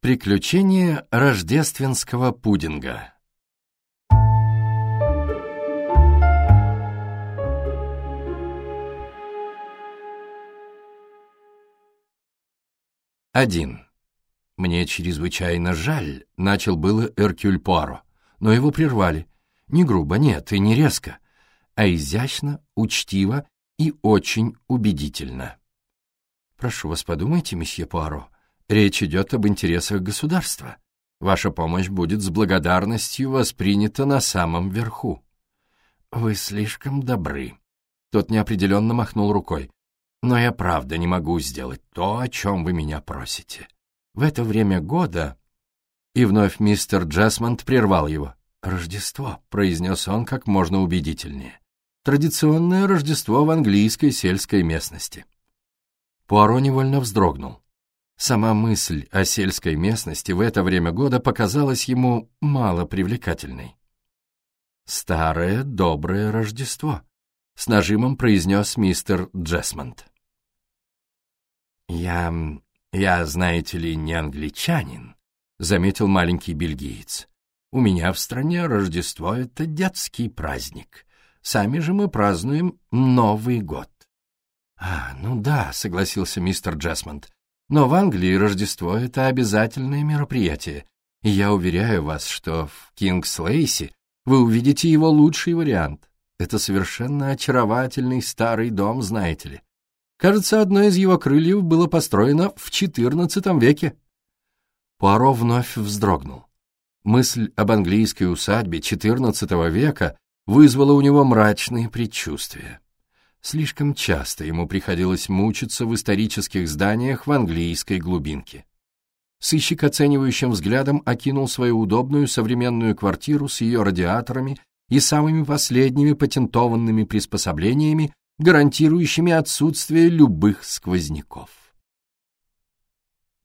Приключения рождественского пудинга Один. Мне чрезвычайно жаль, начал было Эркюль Пуаро, но его прервали. Не грубо, нет, и не резко, а изящно, учтиво и очень убедительно. Прошу вас, подумайте, месье Пуаро, Речь идет об интересах государства. Ваша помощь будет с благодарностью воспринята на самом верху. Вы слишком добры. Тот неопределенно махнул рукой. Но я правда не могу сделать то, о чем вы меня просите. В это время года... И вновь мистер Джасмонд прервал его. «Рождество», — произнес он как можно убедительнее. «Традиционное Рождество в английской сельской местности». Пуаро невольно вздрогнул. Сама мысль о сельской местности в это время года показалась ему мало привлекательной. «Старое доброе Рождество», — с нажимом произнес мистер Джесмонд. «Я... я, знаете ли, не англичанин», — заметил маленький бельгиец. «У меня в стране Рождество — это детский праздник. Сами же мы празднуем Новый год». «А, ну да», — согласился мистер Джесмонд. Но в Англии Рождество — это обязательное мероприятие, и я уверяю вас, что в Кингс-Лейси вы увидите его лучший вариант. Это совершенно очаровательный старый дом, знаете ли. Кажется, одно из его крыльев было построено в XIV веке. Пуаро вновь вздрогнул. Мысль об английской усадьбе XIV века вызвала у него мрачные предчувствия. Слишком часто ему приходилось мучиться в исторических зданиях в английской глубинке. Сыщик оценивающим взглядом окинул свою удобную современную квартиру с ее радиаторами и самыми последними патентованными приспособлениями, гарантирующими отсутствие любых сквозняков.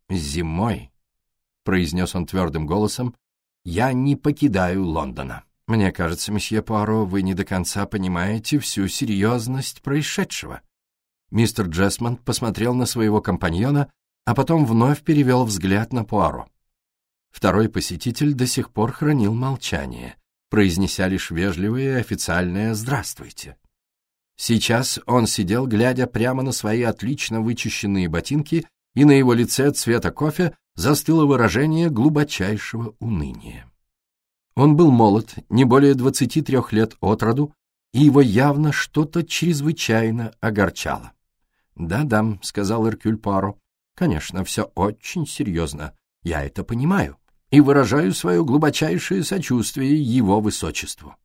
«Зимой», — произнес он твердым голосом, — «я не покидаю Лондона». Мне кажется, месье Пуаро, вы не до конца понимаете всю серьезность происшедшего. Мистер Джесмонд посмотрел на своего компаньона, а потом вновь перевел взгляд на Пуаро. Второй посетитель до сих пор хранил молчание, произнеся лишь вежливое официальное «здравствуйте». Сейчас он сидел, глядя прямо на свои отлично вычищенные ботинки, и на его лице цвета кофе застыло выражение глубочайшего уныния. Он был молод, не более 23 лет от роду, и его явно что-то чрезвычайно огорчало. «Да-да», — сказал Эркюль Паро, — «конечно, все очень серьезно. Я это понимаю и выражаю свое глубочайшее сочувствие его высочеству».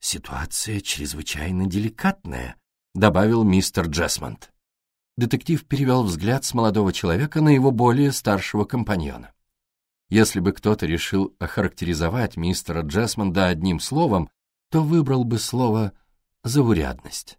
«Ситуация чрезвычайно деликатная», — добавил мистер Джесмонд. Детектив перевел взгляд с молодого человека на его более старшего компаньона. Если бы кто-то решил охарактеризовать мистера Джесмонда одним словом, то выбрал бы слово «заурядность».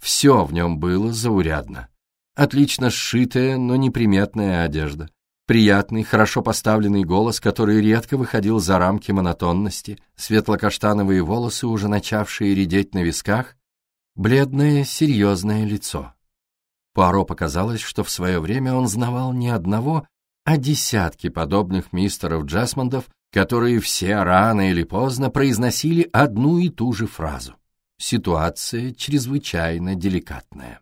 Все в нем было заурядно. Отлично сшитая, но неприметная одежда, приятный, хорошо поставленный голос, который редко выходил за рамки монотонности, светло-каштановые волосы, уже начавшие редеть на висках, бледное, серьезное лицо. Пуаро показалось, что в свое время он знавал ни одного, а десятки подобных мистеров Джасмондов, которые все рано или поздно произносили одну и ту же фразу. Ситуация чрезвычайно деликатная.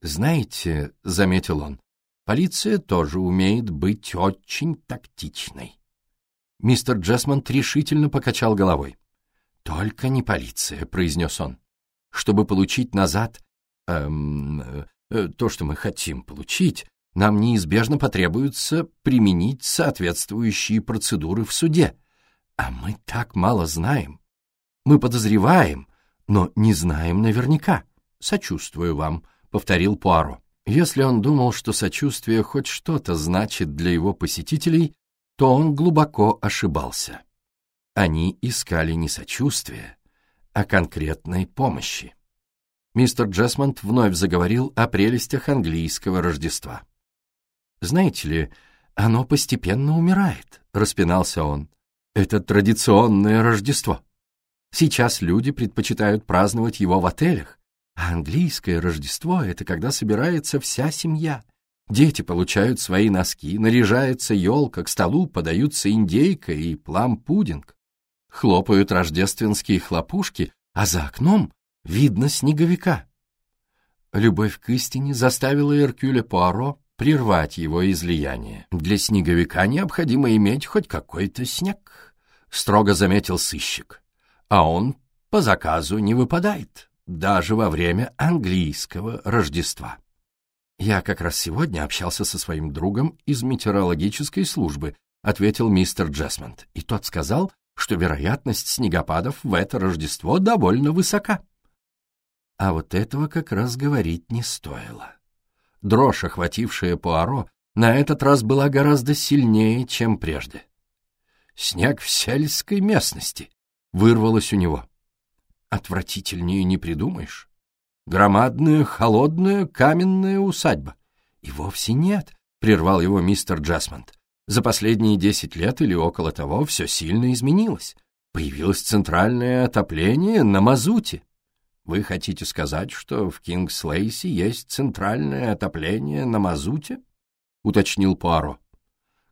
«Знаете», — заметил он, — «полиция тоже умеет быть очень тактичной». Мистер Джасмонд решительно покачал головой. «Только не полиция», — произнес он. «Чтобы получить назад эм, э, то, что мы хотим получить, нам неизбежно потребуется применить соответствующие процедуры в суде. А мы так мало знаем. Мы подозреваем, но не знаем наверняка. Сочувствую вам, — повторил Пуаро. Если он думал, что сочувствие хоть что-то значит для его посетителей, то он глубоко ошибался. Они искали не сочувствия, а конкретной помощи. Мистер Джесмонд вновь заговорил о прелестях английского Рождества. Знаете ли, оно постепенно умирает, распинался он. Это традиционное Рождество. Сейчас люди предпочитают праздновать его в отелях, а английское Рождество — это когда собирается вся семья. Дети получают свои носки, наряжается елка, к столу подаются индейка и плам-пудинг. Хлопают рождественские хлопушки, а за окном видно снеговика. Любовь к истине заставила Эркюля Пуаро прервать его излияние. Для снеговика необходимо иметь хоть какой-то снег, строго заметил сыщик. А он по заказу не выпадает, даже во время английского Рождества. «Я как раз сегодня общался со своим другом из метеорологической службы», ответил мистер Джесмонд, и тот сказал, что вероятность снегопадов в это Рождество довольно высока. А вот этого как раз говорить не стоило. Дрожь, охватившая Пуаро, на этот раз была гораздо сильнее, чем прежде. «Снег в сельской местности», — вырвалось у него. Отвратительнее не придумаешь громадная, холодная, каменная усадьба. И вовсе нет, — прервал его мистер Джесмонд. За последние десять лет или около того все сильно изменилось. Появилось центральное отопление на мазуте. Вы хотите сказать, что в Кингс-Лейси есть центральное отопление на мазуте? — уточнил Пуаро.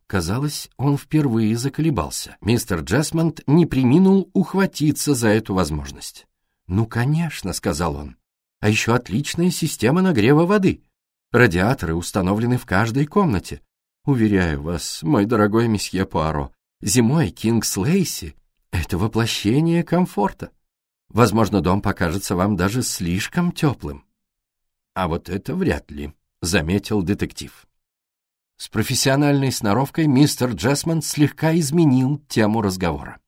Казалось, он впервые заколебался. Мистер Джесмонд не преминул ухватиться за эту возможность. «Ну, конечно», — сказал он а еще отличная система нагрева воды. Радиаторы установлены в каждой комнате. Уверяю вас, мой дорогой месье Пуаро, зимой Кингс Лейси — это воплощение комфорта. Возможно, дом покажется вам даже слишком теплым. А вот это вряд ли, — заметил детектив. С профессиональной сноровкой мистер Джесмонд слегка изменил тему разговора.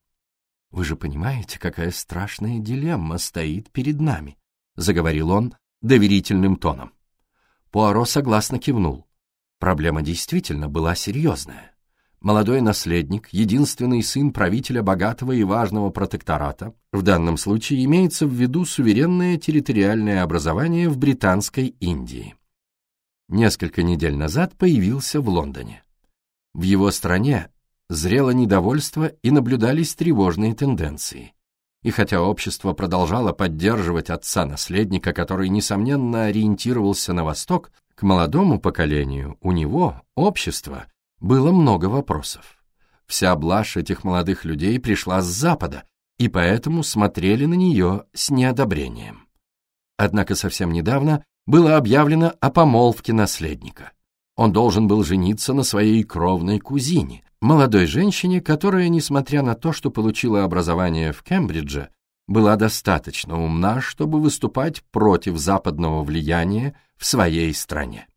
Вы же понимаете, какая страшная дилемма стоит перед нами. — заговорил он доверительным тоном. Пуаро согласно кивнул. Проблема действительно была серьезная. Молодой наследник, единственный сын правителя богатого и важного протектората, в данном случае имеется в виду суверенное территориальное образование в Британской Индии. Несколько недель назад появился в Лондоне. В его стране зрело недовольство и наблюдались тревожные тенденции. И хотя общество продолжало поддерживать отца-наследника, который, несомненно, ориентировался на Восток, к молодому поколению у него, общества, было много вопросов. Вся блажь этих молодых людей пришла с Запада, и поэтому смотрели на нее с неодобрением. Однако совсем недавно было объявлено о помолвке наследника. Он должен был жениться на своей кровной кузине, молодой женщине, которая, несмотря на то, что получила образование в Кембридже, была достаточно умна, чтобы выступать против западного влияния в своей стране.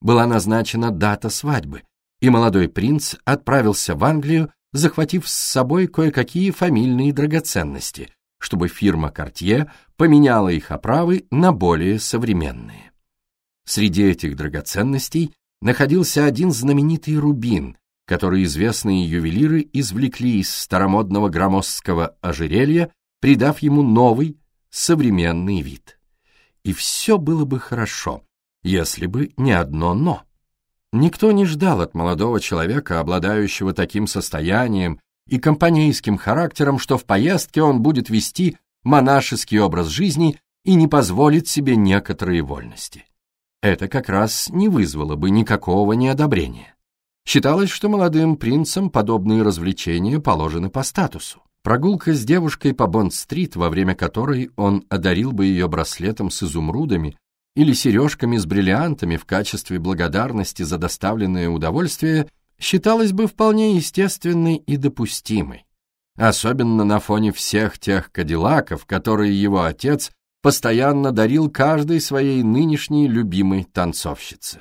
Была назначена дата свадьбы, и молодой принц отправился в Англию, захватив с собой кое-какие фамильные драгоценности, чтобы фирма Cartier поменяла их оправы на более современные. Среди этих драгоценностей находился один знаменитый рубин, который известные ювелиры извлекли из старомодного громоздкого ожерелья, придав ему новый, современный вид. И все было бы хорошо, если бы не одно «но». Никто не ждал от молодого человека, обладающего таким состоянием и компанейским характером, что в поездке он будет вести монашеский образ жизни и не позволит себе некоторые вольности. Это как раз не вызвало бы никакого неодобрения. Считалось, что молодым принцам подобные развлечения положены по статусу. Прогулка с девушкой по Бонд-стрит, во время которой он одарил бы ее браслетом с изумрудами или сережками с бриллиантами в качестве благодарности за доставленное удовольствие, считалась бы вполне естественной и допустимой. Особенно на фоне всех тех кадиллаков, которые его отец постоянно дарил каждой своей нынешней любимой танцовщице.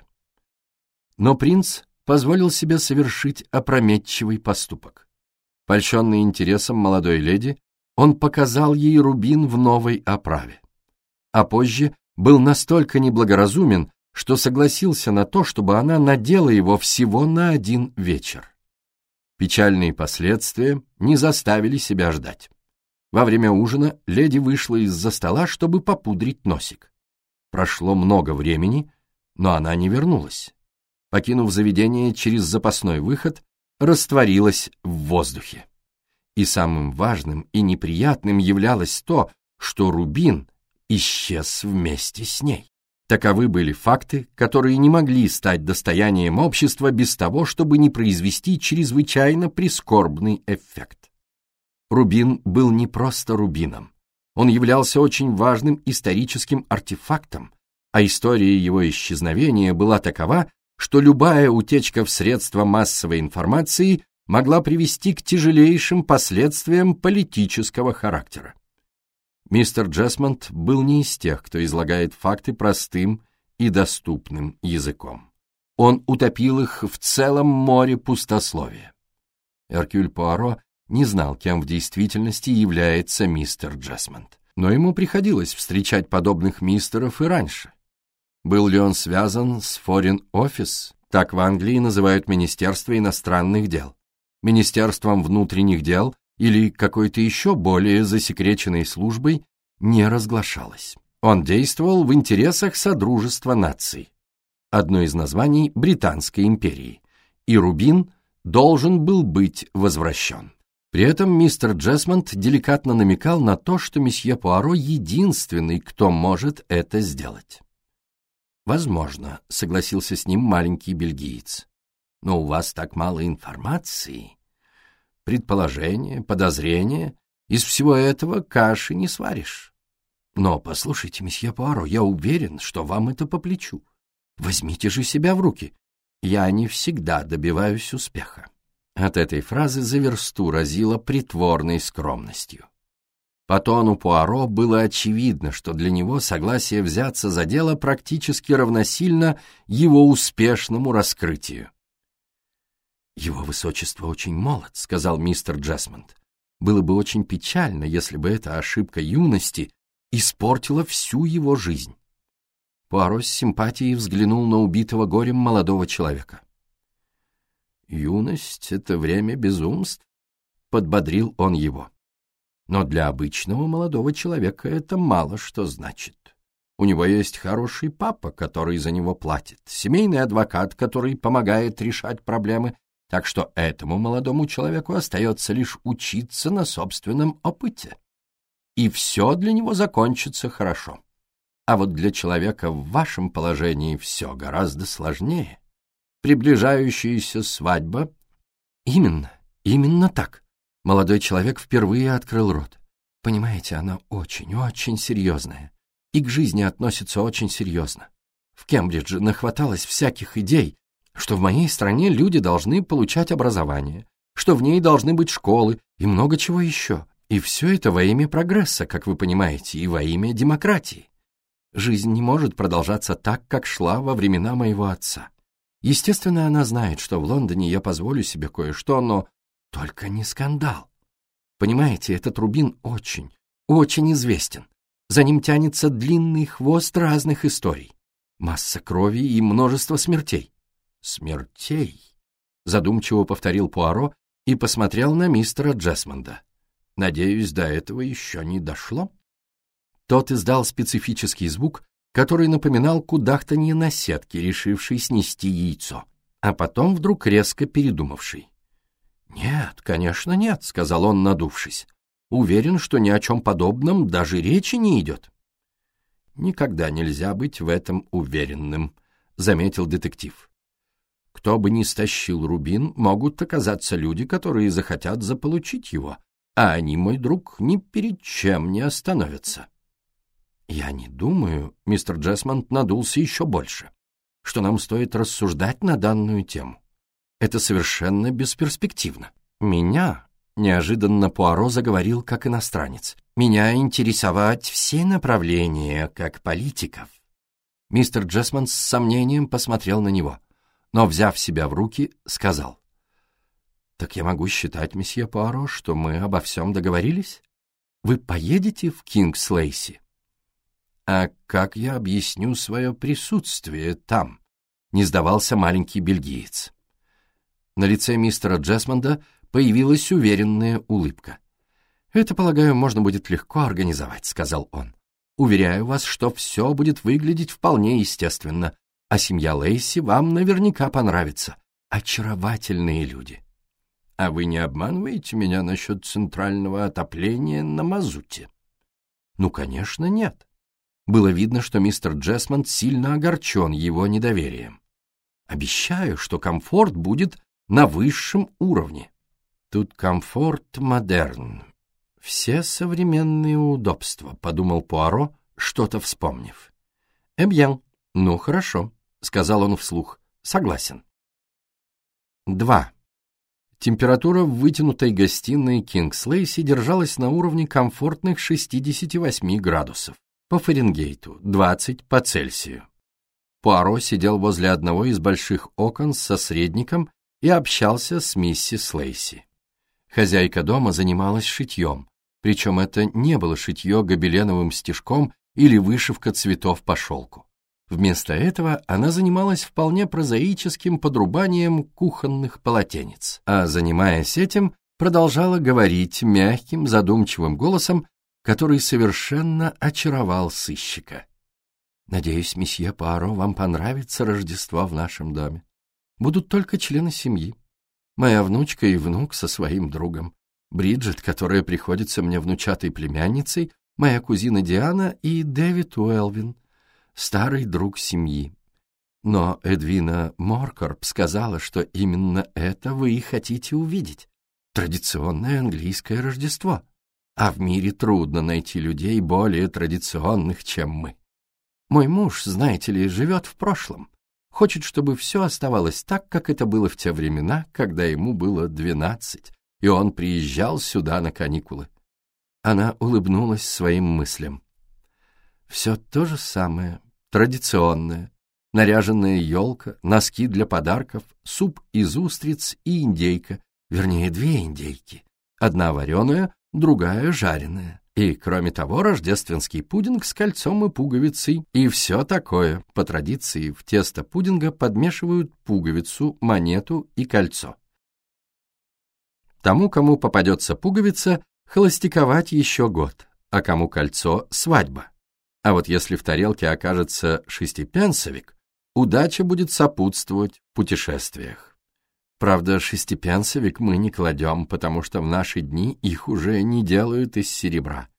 Но принц позволил себе совершить опрометчивый поступок. Польщенный интересом молодой леди, он показал ей рубин в новой оправе. А позже был настолько неблагоразумен, что согласился на то, чтобы она надела его всего на один вечер. Печальные последствия не заставили себя ждать. Во время ужина леди вышла из-за стола, чтобы попудрить носик. Прошло много времени, но она не вернулась покинув заведение через запасной выход, растворилась в воздухе. И самым важным и неприятным являлось то, что Рубин исчез вместе с ней. Таковы были факты, которые не могли стать достоянием общества без того, чтобы не произвести чрезвычайно прискорбный эффект. Рубин был не просто рубином. Он являлся очень важным историческим артефактом, а история его исчезновения была такова, что любая утечка в средства массовой информации могла привести к тяжелейшим последствиям политического характера. Мистер Джесмонд был не из тех, кто излагает факты простым и доступным языком. Он утопил их в целом море пустословия. Эркюль Пуаро не знал, кем в действительности является мистер Джесмонд, но ему приходилось встречать подобных мистеров и раньше. Был ли он связан с Foreign Office, так в Англии называют Министерство иностранных дел, Министерством внутренних дел или какой-то еще более засекреченной службой, не разглашалось. Он действовал в интересах Содружества наций, одно из названий Британской империи, и Рубин должен был быть возвращен. При этом мистер Джесмонд деликатно намекал на то, что месье Пуаро единственный, кто может это сделать. «Возможно», — согласился с ним маленький бельгиец. «Но у вас так мало информации. Предположения, подозрения. Из всего этого каши не сваришь. Но послушайте, месье Пуаро, я уверен, что вам это по плечу. Возьмите же себя в руки. Я не всегда добиваюсь успеха. От этой фразы за версту разило притворной скромностью. По тону Пуаро было очевидно, что для него согласие взяться за дело практически равносильно его успешному раскрытию. «Его высочество очень молод», — сказал мистер Джесмонд. «Было бы очень печально, если бы эта ошибка юности испортила всю его жизнь». Пуаро с симпатией взглянул на убитого горем молодого человека. Юность — это время безумств, — подбодрил он его. Но для обычного молодого человека это мало что значит. У него есть хороший папа, который за него платит, семейный адвокат, который помогает решать проблемы, так что этому молодому человеку остается лишь учиться на собственном опыте. И все для него закончится хорошо. А вот для человека в вашем положении все гораздо сложнее приближающаяся свадьба. Именно, именно так. Молодой человек впервые открыл рот. Понимаете, она очень-очень серьезная. И к жизни относится очень серьезно. В Кембридже нахваталось всяких идей, что в моей стране люди должны получать образование, что в ней должны быть школы и много чего еще. И все это во имя прогресса, как вы понимаете, и во имя демократии. Жизнь не может продолжаться так, как шла во времена моего отца. Естественно, она знает, что в Лондоне я позволю себе кое-что, но только не скандал. Понимаете, этот Рубин очень, очень известен. За ним тянется длинный хвост разных историй. Масса крови и множество смертей. Смертей, задумчиво повторил Пуаро и посмотрел на мистера Джесмонда. Надеюсь, до этого еще не дошло. Тот издал специфический звук, который напоминал кудахтанье на сетке, решившей снести яйцо, а потом вдруг резко передумавший. «Нет, конечно, нет», — сказал он, надувшись. «Уверен, что ни о чем подобном даже речи не идет». «Никогда нельзя быть в этом уверенным», — заметил детектив. «Кто бы ни стащил рубин, могут оказаться люди, которые захотят заполучить его, а они, мой друг, ни перед чем не остановятся». «Я не думаю», — мистер Джесмонд надулся еще больше, «что нам стоит рассуждать на данную тему. Это совершенно бесперспективно. Меня, неожиданно Пуаро заговорил как иностранец, меня интересовать все направления, как политиков». Мистер Джесмонд с сомнением посмотрел на него, но, взяв себя в руки, сказал, «Так я могу считать, месье Пуаро, что мы обо всем договорились? Вы поедете в Кингс-Лейси?» «А как я объясню свое присутствие там?» — не сдавался маленький бельгиец. На лице мистера Джесмонда появилась уверенная улыбка. «Это, полагаю, можно будет легко организовать», — сказал он. «Уверяю вас, что все будет выглядеть вполне естественно, а семья Лейси вам наверняка понравится. Очаровательные люди». «А вы не обманываете меня насчет центрального отопления на мазуте?» «Ну, конечно, нет. Было видно, что мистер Джесмонд сильно огорчен его недоверием. Обещаю, что комфорт будет на высшем уровне. Тут комфорт модерн. Все современные удобства, подумал Пуаро, что-то вспомнив. Эбьян, ну хорошо, сказал он вслух. Согласен. 2. Температура в вытянутой гостиной Кингслейси держалась на уровне комфортных 68 градусов по Фаренгейту, 20 по Цельсию. Пуаро сидел возле одного из больших окон со средником и общался с миссис Лейси. Хозяйка дома занималась шитьем, причем это не было шитье гобеленовым стежком или вышивка цветов по шелку. Вместо этого она занималась вполне прозаическим подрубанием кухонных полотенец, а, занимаясь этим, продолжала говорить мягким, задумчивым голосом, который совершенно очаровал сыщика. «Надеюсь, месье Пуаро, вам понравится Рождество в нашем доме. Будут только члены семьи. Моя внучка и внук со своим другом. Бриджит, которая приходится мне внучатой племянницей, моя кузина Диана и Дэвид Уэлвин, старый друг семьи. Но Эдвина Моркорп сказала, что именно это вы и хотите увидеть. Традиционное английское Рождество. А в мире трудно найти людей более традиционных, чем мы. Мой муж, знаете ли, живет в прошлом. Хочет, чтобы все оставалось так, как это было в те времена, когда ему было двенадцать, и он приезжал сюда на каникулы. Она улыбнулась своим мыслям. Все то же самое, традиционное. Наряженная елка, носки для подарков, суп из устриц и индейка, вернее, две индейки. Одна вареная, другая жареная. И, кроме того, рождественский пудинг с кольцом и пуговицей. И все такое. По традиции в тесто пудинга подмешивают пуговицу, монету и кольцо. Тому, кому попадется пуговица, холостяковать еще год, а кому кольцо — свадьба. А вот если в тарелке окажется шестипенсовик, удача будет сопутствовать в путешествиях. Правда, шестипенсовик мы не кладем, потому что в наши дни их уже не делают из серебра.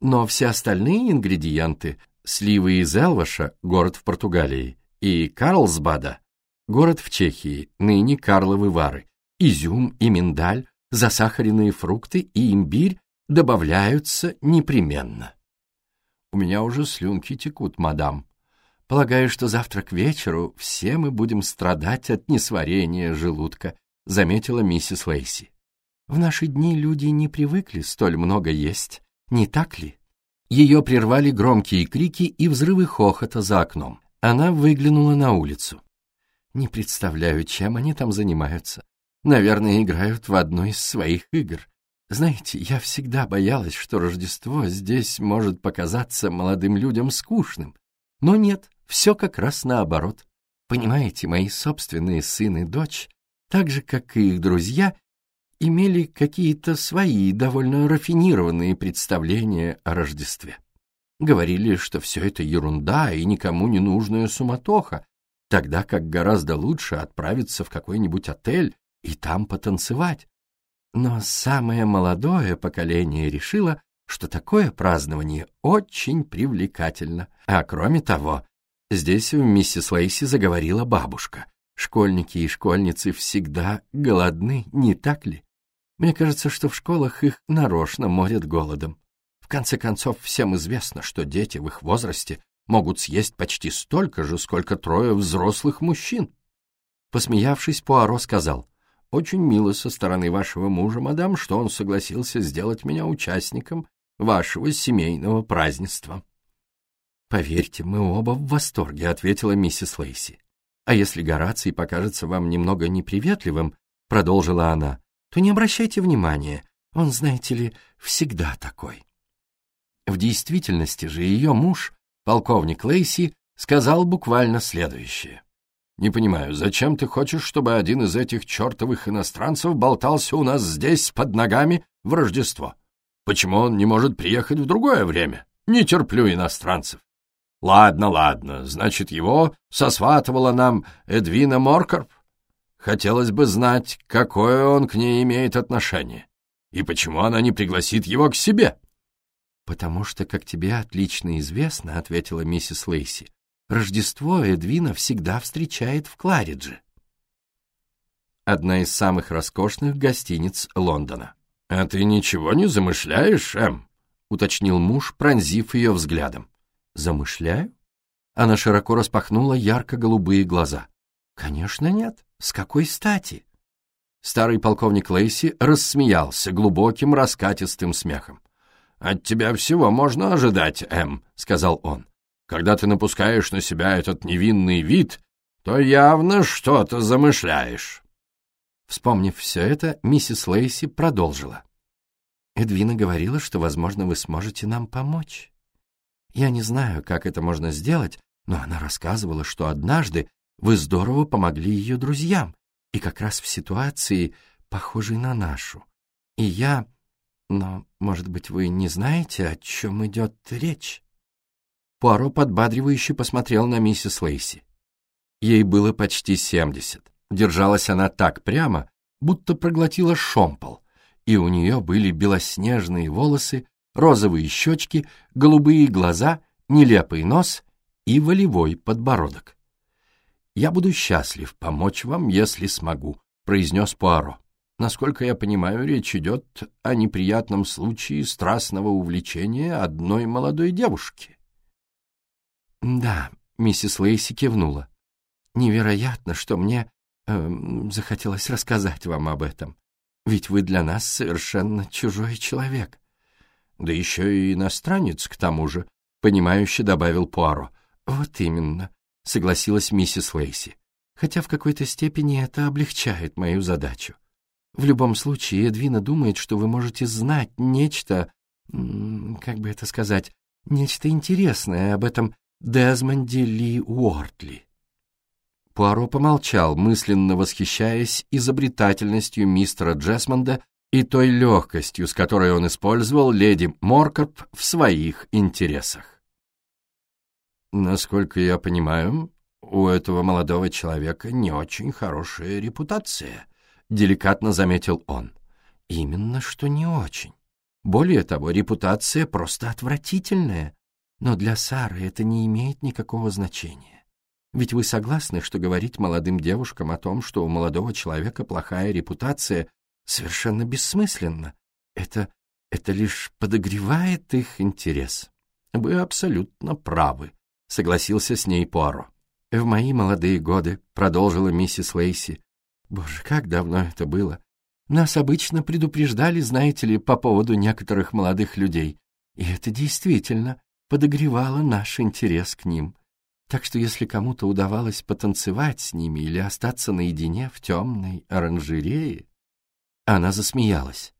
Но все остальные ингредиенты — сливы из Элваша, город в Португалии, и Карлсбада, город в Чехии, ныне Карловы Вары, изюм и миндаль, засахаренные фрукты и имбирь добавляются непременно. У меня уже слюнки текут, мадам. Полагаю, что завтра к вечеру все мы будем страдать от несварения желудка, заметила миссис Лейси. В наши дни люди не привыкли столь много есть, не так ли? Ее прервали громкие крики и взрывы хохота за окном. Она выглянула на улицу. Не представляю, чем они там занимаются. Наверное, играют в одну из своих игр. Знаете, я всегда боялась, что Рождество здесь может показаться молодым людям скучным. Но нет, все как раз наоборот. Понимаете, мои собственные сын и дочь, так же, как и их друзья, имели какие-то свои довольно рафинированные представления о Рождестве. Говорили, что все это ерунда и никому не нужная суматоха, тогда как гораздо лучше отправиться в какой-нибудь отель и там потанцевать. Но самое молодое поколение решило, что такое празднование очень привлекательно. А кроме того, здесь в миссис Лейси заговорила бабушка. Школьники и школьницы всегда голодны, не так ли? Мне кажется, что в школах их нарочно морят голодом. В конце концов, всем известно, что дети в их возрасте могут съесть почти столько же, сколько трое взрослых мужчин. Посмеявшись, Пуаро сказал, очень мило со стороны вашего мужа, мадам, что он согласился сделать меня участником вашего семейного празднества. «Поверьте, мы оба в восторге», — ответила миссис Лейси. «А если Гораций покажется вам немного неприветливым», — продолжила она, — «то не обращайте внимания, он, знаете ли, всегда такой». В действительности же ее муж, полковник Лейси, сказал буквально следующее. Не понимаю, зачем ты хочешь, чтобы один из этих чертовых иностранцев болтался у нас здесь под ногами в Рождество? Почему он не может приехать в другое время? Не терплю иностранцев. Ладно, ладно, значит, его сосватывала нам Эдвина Моркорп? Хотелось бы знать, какое он к ней имеет отношение. И почему она не пригласит его к себе? «Потому что, как тебе отлично известно, — ответила миссис Лейси, — Рождество Эдвина всегда встречает в Кларидже. Одна из самых роскошных гостиниц Лондона. «А ты ничего не замышляешь, Эм?» — уточнил муж, пронзив ее взглядом. «Замышляю?» Она широко распахнула ярко-голубые глаза. «Конечно нет. С какой стати?» Старый полковник Лейси рассмеялся глубоким раскатистым смехом. «От тебя всего можно ожидать, Эм», — сказал он. «Когда ты напускаешь на себя этот невинный вид, то явно что-то замышляешь». Вспомнив все это, миссис Лейси продолжила. «Эдвина говорила, что, возможно, вы сможете нам помочь. Я не знаю, как это можно сделать, но она рассказывала, что однажды вы здорово помогли ее друзьям, и как раз в ситуации, похожей на нашу. И я но, может быть, вы не знаете, о чем идет речь?» Пуаро подбадривающе посмотрел на миссис Лейси. Ей было почти семьдесят. Держалась она так прямо, будто проглотила шомпол, и у нее были белоснежные волосы, розовые щечки, голубые глаза, нелепый нос и волевой подбородок. «Я буду счастлив помочь вам, если смогу», — произнес Пуаро. Насколько я понимаю, речь идет о неприятном случае страстного увлечения одной молодой девушки. Да, миссис Лейси кивнула. Невероятно, что мне э, захотелось рассказать вам об этом. Ведь вы для нас совершенно чужой человек. Да еще и иностранец, к тому же, понимающе добавил Пуаро. Вот именно, согласилась миссис Лейси. Хотя в какой-то степени это облегчает мою задачу. В любом случае, Эдвина думает, что вы можете знать нечто, как бы это сказать, нечто интересное об этом Дезмонде Ли Уортли. Пуаро помолчал, мысленно восхищаясь изобретательностью мистера Джесмонда и той легкостью, с которой он использовал леди Моркоп в своих интересах. Насколько я понимаю, у этого молодого человека не очень хорошая репутация, — деликатно заметил он. «Именно что не очень. Более того, репутация просто отвратительная. Но для Сары это не имеет никакого значения. Ведь вы согласны, что говорить молодым девушкам о том, что у молодого человека плохая репутация, совершенно бессмысленно. Это, это лишь подогревает их интерес. Вы абсолютно правы, — согласился с ней Пуаро. В мои молодые годы, — продолжила миссис Лейси, Боже, как давно это было. Нас обычно предупреждали, знаете ли, по поводу некоторых молодых людей. И это действительно подогревало наш интерес к ним. Так что если кому-то удавалось потанцевать с ними или остаться наедине в темной оранжерее... Она засмеялась.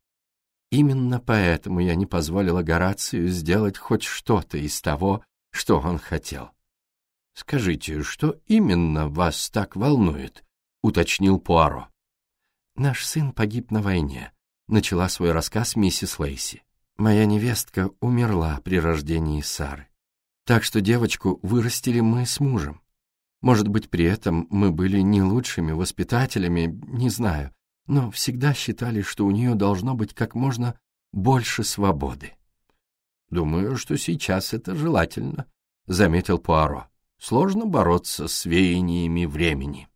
Именно поэтому я не позволила Горацию сделать хоть что-то из того, что он хотел. Скажите, что именно вас так волнует? уточнил Пуаро. «Наш сын погиб на войне», — начала свой рассказ миссис Лейси. «Моя невестка умерла при рождении Сары. Так что девочку вырастили мы с мужем. Может быть, при этом мы были не лучшими воспитателями, не знаю, но всегда считали, что у нее должно быть как можно больше свободы. «Думаю, что сейчас это желательно», — заметил Пуаро. «Сложно бороться с веяниями времени».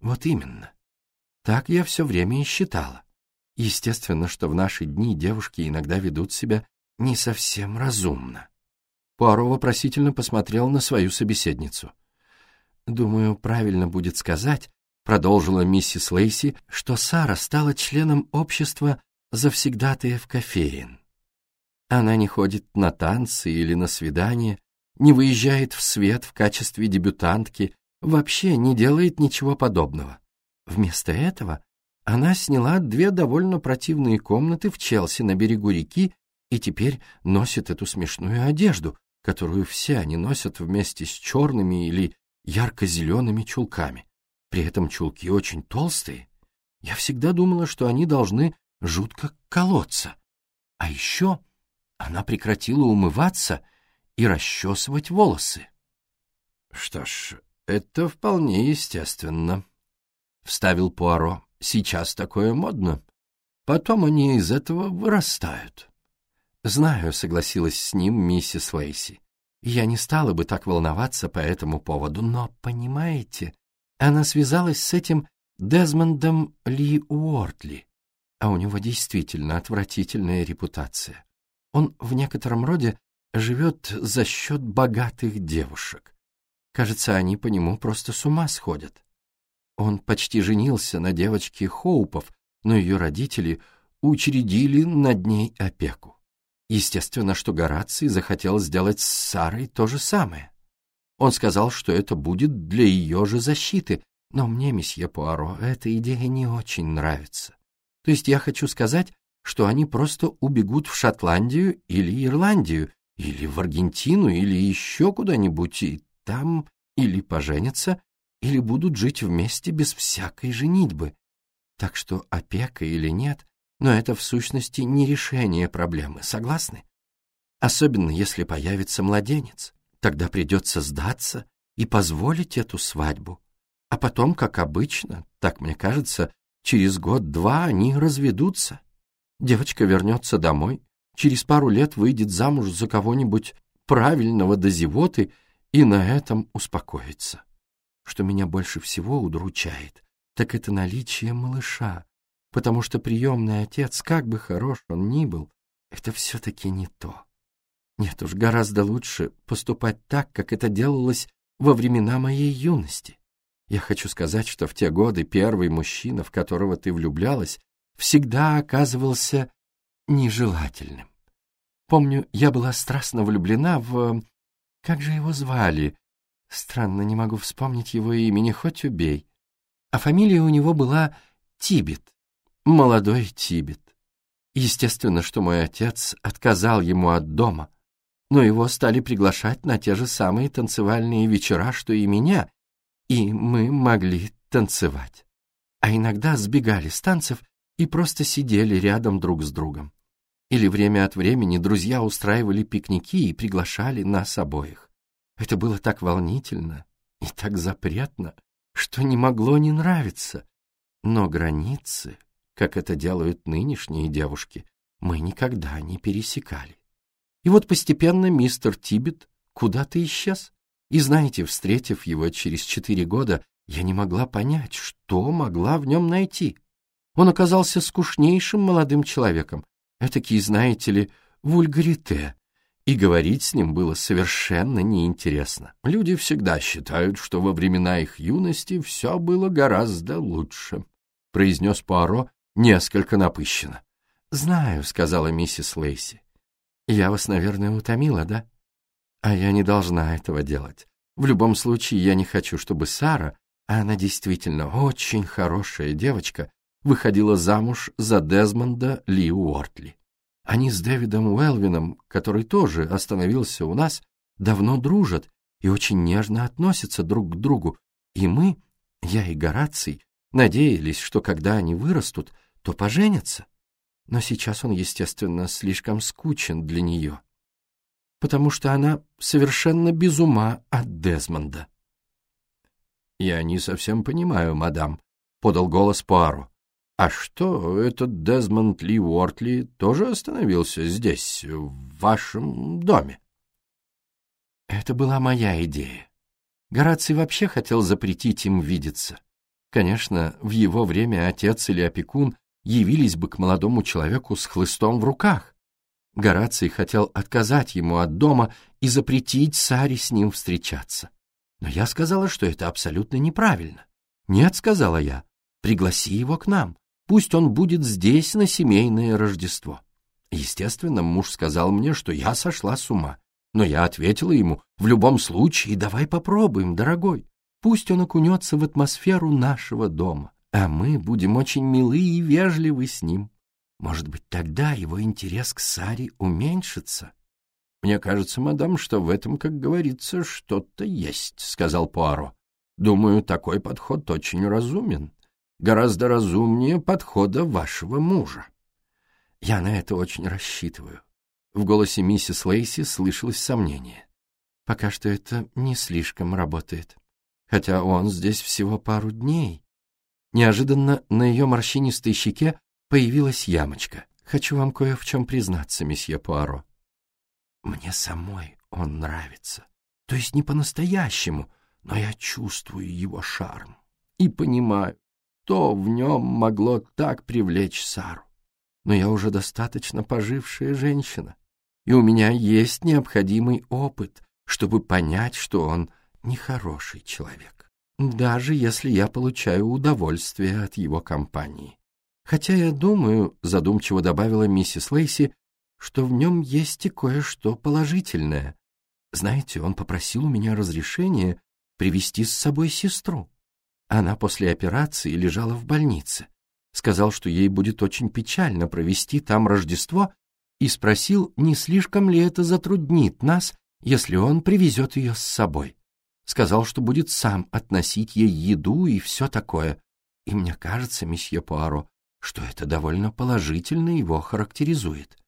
Вот именно. Так я все время и считала. Естественно, что в наши дни девушки иногда ведут себя не совсем разумно. Пуаро вопросительно посмотрел на свою собеседницу. «Думаю, правильно будет сказать», — продолжила миссис Лейси, «что Сара стала членом общества завсегдатаев кофеин. Она не ходит на танцы или на свидания, не выезжает в свет в качестве дебютантки вообще не делает ничего подобного. Вместо этого она сняла две довольно противные комнаты в Челси на берегу реки и теперь носит эту смешную одежду, которую все они носят вместе с черными или ярко-зелеными чулками. При этом чулки очень толстые. Я всегда думала, что они должны жутко колоться. А еще она прекратила умываться и расчесывать волосы. Что ж, «Это вполне естественно», — вставил Пуаро. «Сейчас такое модно. Потом они из этого вырастают». «Знаю», — согласилась с ним миссис Лейси. «Я не стала бы так волноваться по этому поводу, но, понимаете, она связалась с этим Дезмондом Ли Уортли, а у него действительно отвратительная репутация. Он в некотором роде живет за счет богатых девушек. Кажется, они по нему просто с ума сходят. Он почти женился на девочке Хоупов, но ее родители учредили над ней опеку. Естественно, что Гораций захотел сделать с Сарой то же самое. Он сказал, что это будет для ее же защиты, но мне, месье Пуаро, эта идея не очень нравится. То есть я хочу сказать, что они просто убегут в Шотландию или Ирландию, или в Аргентину, или еще куда-нибудь, и там или поженятся, или будут жить вместе без всякой женитьбы. Так что опека или нет, но это в сущности не решение проблемы, согласны? Особенно если появится младенец. Тогда придется сдаться и позволить эту свадьбу. А потом, как обычно, так мне кажется, через год-два они разведутся. Девочка вернется домой, через пару лет выйдет замуж за кого-нибудь правильного до зевоты и на этом успокоится. Что меня больше всего удручает, так это наличие малыша, потому что приемный отец, как бы хорош он ни был, это все-таки не то. Нет уж, гораздо лучше поступать так, как это делалось во времена моей юности. Я хочу сказать, что в те годы первый мужчина, в которого ты влюблялась, всегда оказывался нежелательным. Помню, я была страстно влюблена в... Как же его звали? Странно, не могу вспомнить его имени, хоть убей. А фамилия у него была Тибет молодой Тибет. Естественно, что мой отец отказал ему от дома, но его стали приглашать на те же самые танцевальные вечера, что и меня, и мы могли танцевать. А иногда сбегали с танцев и просто сидели рядом друг с другом. Или время от времени друзья устраивали пикники и приглашали нас обоих. Это было так волнительно и так запретно, что не могло не нравиться. Но границы как это делают нынешние девушки, мы никогда не пересекали. И вот постепенно мистер Тибет куда-то исчез. И знаете, встретив его через четыре года, я не могла понять, что могла в нем найти. Он оказался скучнейшим молодым человеком, этакий, знаете ли, вульгарите, и говорить с ним было совершенно неинтересно. Люди всегда считают, что во времена их юности все было гораздо лучше, произнес Пуаро, несколько напыщенно. «Знаю», — сказала миссис Лейси. «Я вас, наверное, утомила, да? А я не должна этого делать. В любом случае, я не хочу, чтобы Сара, а она действительно очень хорошая девочка, выходила замуж за Дезмонда Ли Уортли. Они с Дэвидом Уэлвином, который тоже остановился у нас, давно дружат и очень нежно относятся друг к другу, и мы, я и Гораций, надеялись, что когда они вырастут, то поженятся. Но сейчас он, естественно, слишком скучен для нее, потому что она совершенно без ума от Дезмонда. «Я не совсем понимаю, мадам», — подал голос Пуаро. «А что, этот Дезмонд Ли Уортли тоже остановился здесь, в вашем доме?» Это была моя идея. Гораций вообще хотел запретить им видеться. Конечно, в его время отец или опекун явились бы к молодому человеку с хлыстом в руках. Гораций хотел отказать ему от дома и запретить Саре с ним встречаться. Но я сказала, что это абсолютно неправильно. «Нет», — сказала я, — «пригласи его к нам. Пусть он будет здесь на семейное Рождество». Естественно, муж сказал мне, что я сошла с ума. Но я ответила ему, в любом случае, давай попробуем, дорогой. Пусть он окунется в атмосферу нашего дома а мы будем очень милы и вежливы с ним. Может быть, тогда его интерес к Саре уменьшится. — Мне кажется, мадам, что в этом, как говорится, что-то есть, — сказал Пуаро. — Думаю, такой подход очень разумен. Гораздо разумнее подхода вашего мужа. Я на это очень рассчитываю. В голосе миссис Лейси слышалось сомнение. Пока что это не слишком работает. Хотя он здесь всего пару дней. Неожиданно на ее морщинистой щеке появилась ямочка. хочу вам кое в чем признаться, месье Пуаро. Мне самой он нравится. То есть не по-настоящему, но я чувствую его шарм и понимаю, что в нем могло так привлечь Сару. Но я уже достаточно пожившая женщина, и у меня есть необходимый опыт, чтобы понять, что он нехороший человек, даже если я получаю удовольствие от его компании. Хотя я думаю, задумчиво добавила миссис Лейси, что в нем есть и кое-что положительное. Знаете, он попросил у меня разрешения привести с собой сестру. Она после операции лежала в больнице. Сказал, что ей будет очень печально провести там Рождество, и спросил, не слишком ли это затруднит нас, если он привезет ее с собой. Сказал, что будет сам относить ей еду и все такое. И мне кажется, месье Пуаро, что это довольно положительно его характеризует.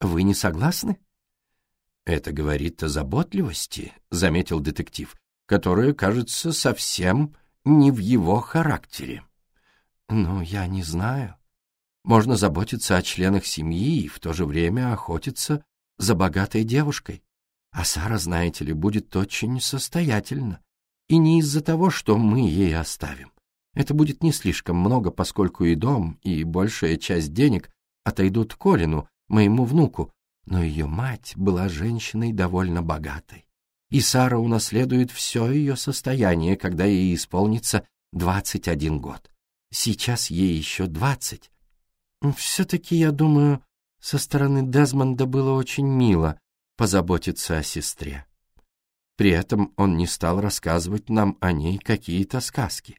Вы не согласны? Это говорит о заботливости, заметил детектив, которая, кажется, совсем не в его характере. Ну, я не знаю. Можно заботиться о членах семьи и в то же время охотиться за богатой девушкой. А Сара, знаете ли, будет очень состоятельна. И не из-за того, что мы ей оставим. Это будет не слишком много, поскольку и дом, и большая часть денег отойдут Колину, моему внуку, но ее мать была женщиной довольно богатой. И Сара унаследует все ее состояние, когда ей исполнится двадцать один год. Сейчас ей еще двадцать. Все-таки, я думаю, со стороны Дезмонда было очень мило позаботиться о сестре. При этом он не стал рассказывать нам о ней какие-то сказки.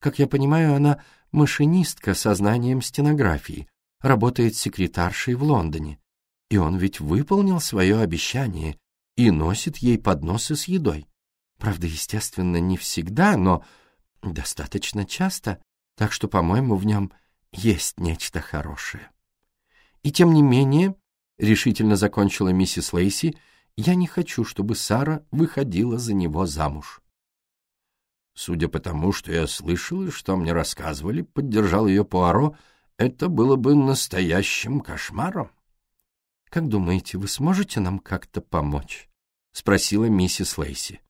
Как я понимаю, она машинистка со знанием стенографии, работает секретаршей в Лондоне. И он ведь выполнил свое обещание и носит ей подносы с едой. Правда, естественно, не всегда, но достаточно часто, так что, по-моему, в нем есть нечто хорошее. И тем не менее, — решительно закончила миссис Лейси, — я не хочу, чтобы Сара выходила за него замуж. Судя по тому, что я слышал и что мне рассказывали, поддержал ее Пуаро, это было бы настоящим кошмаром. «Как думаете, вы сможете нам как-то помочь?» — спросила миссис Лейси.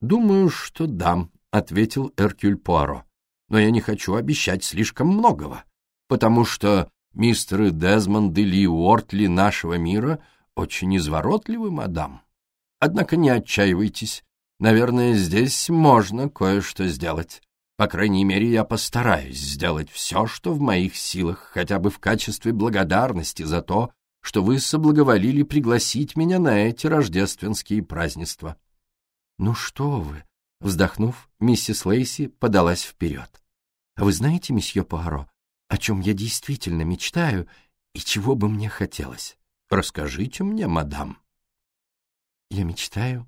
«Думаю, что да», — ответил Эркюль Пуаро. «Но я не хочу обещать слишком многого, потому что мистеры Дезмонд Ли Уортли нашего мира очень изворотливы, мадам. Однако не отчаивайтесь, Наверное, здесь можно кое-что сделать. По крайней мере, я постараюсь сделать все, что в моих силах, хотя бы в качестве благодарности за то, что вы соблаговолили пригласить меня на эти рождественские празднества. — Ну что вы! — вздохнув, миссис Лейси подалась вперед. — А вы знаете, месье Пуаро, о чем я действительно мечтаю и чего бы мне хотелось? Расскажите мне, мадам. — Я мечтаю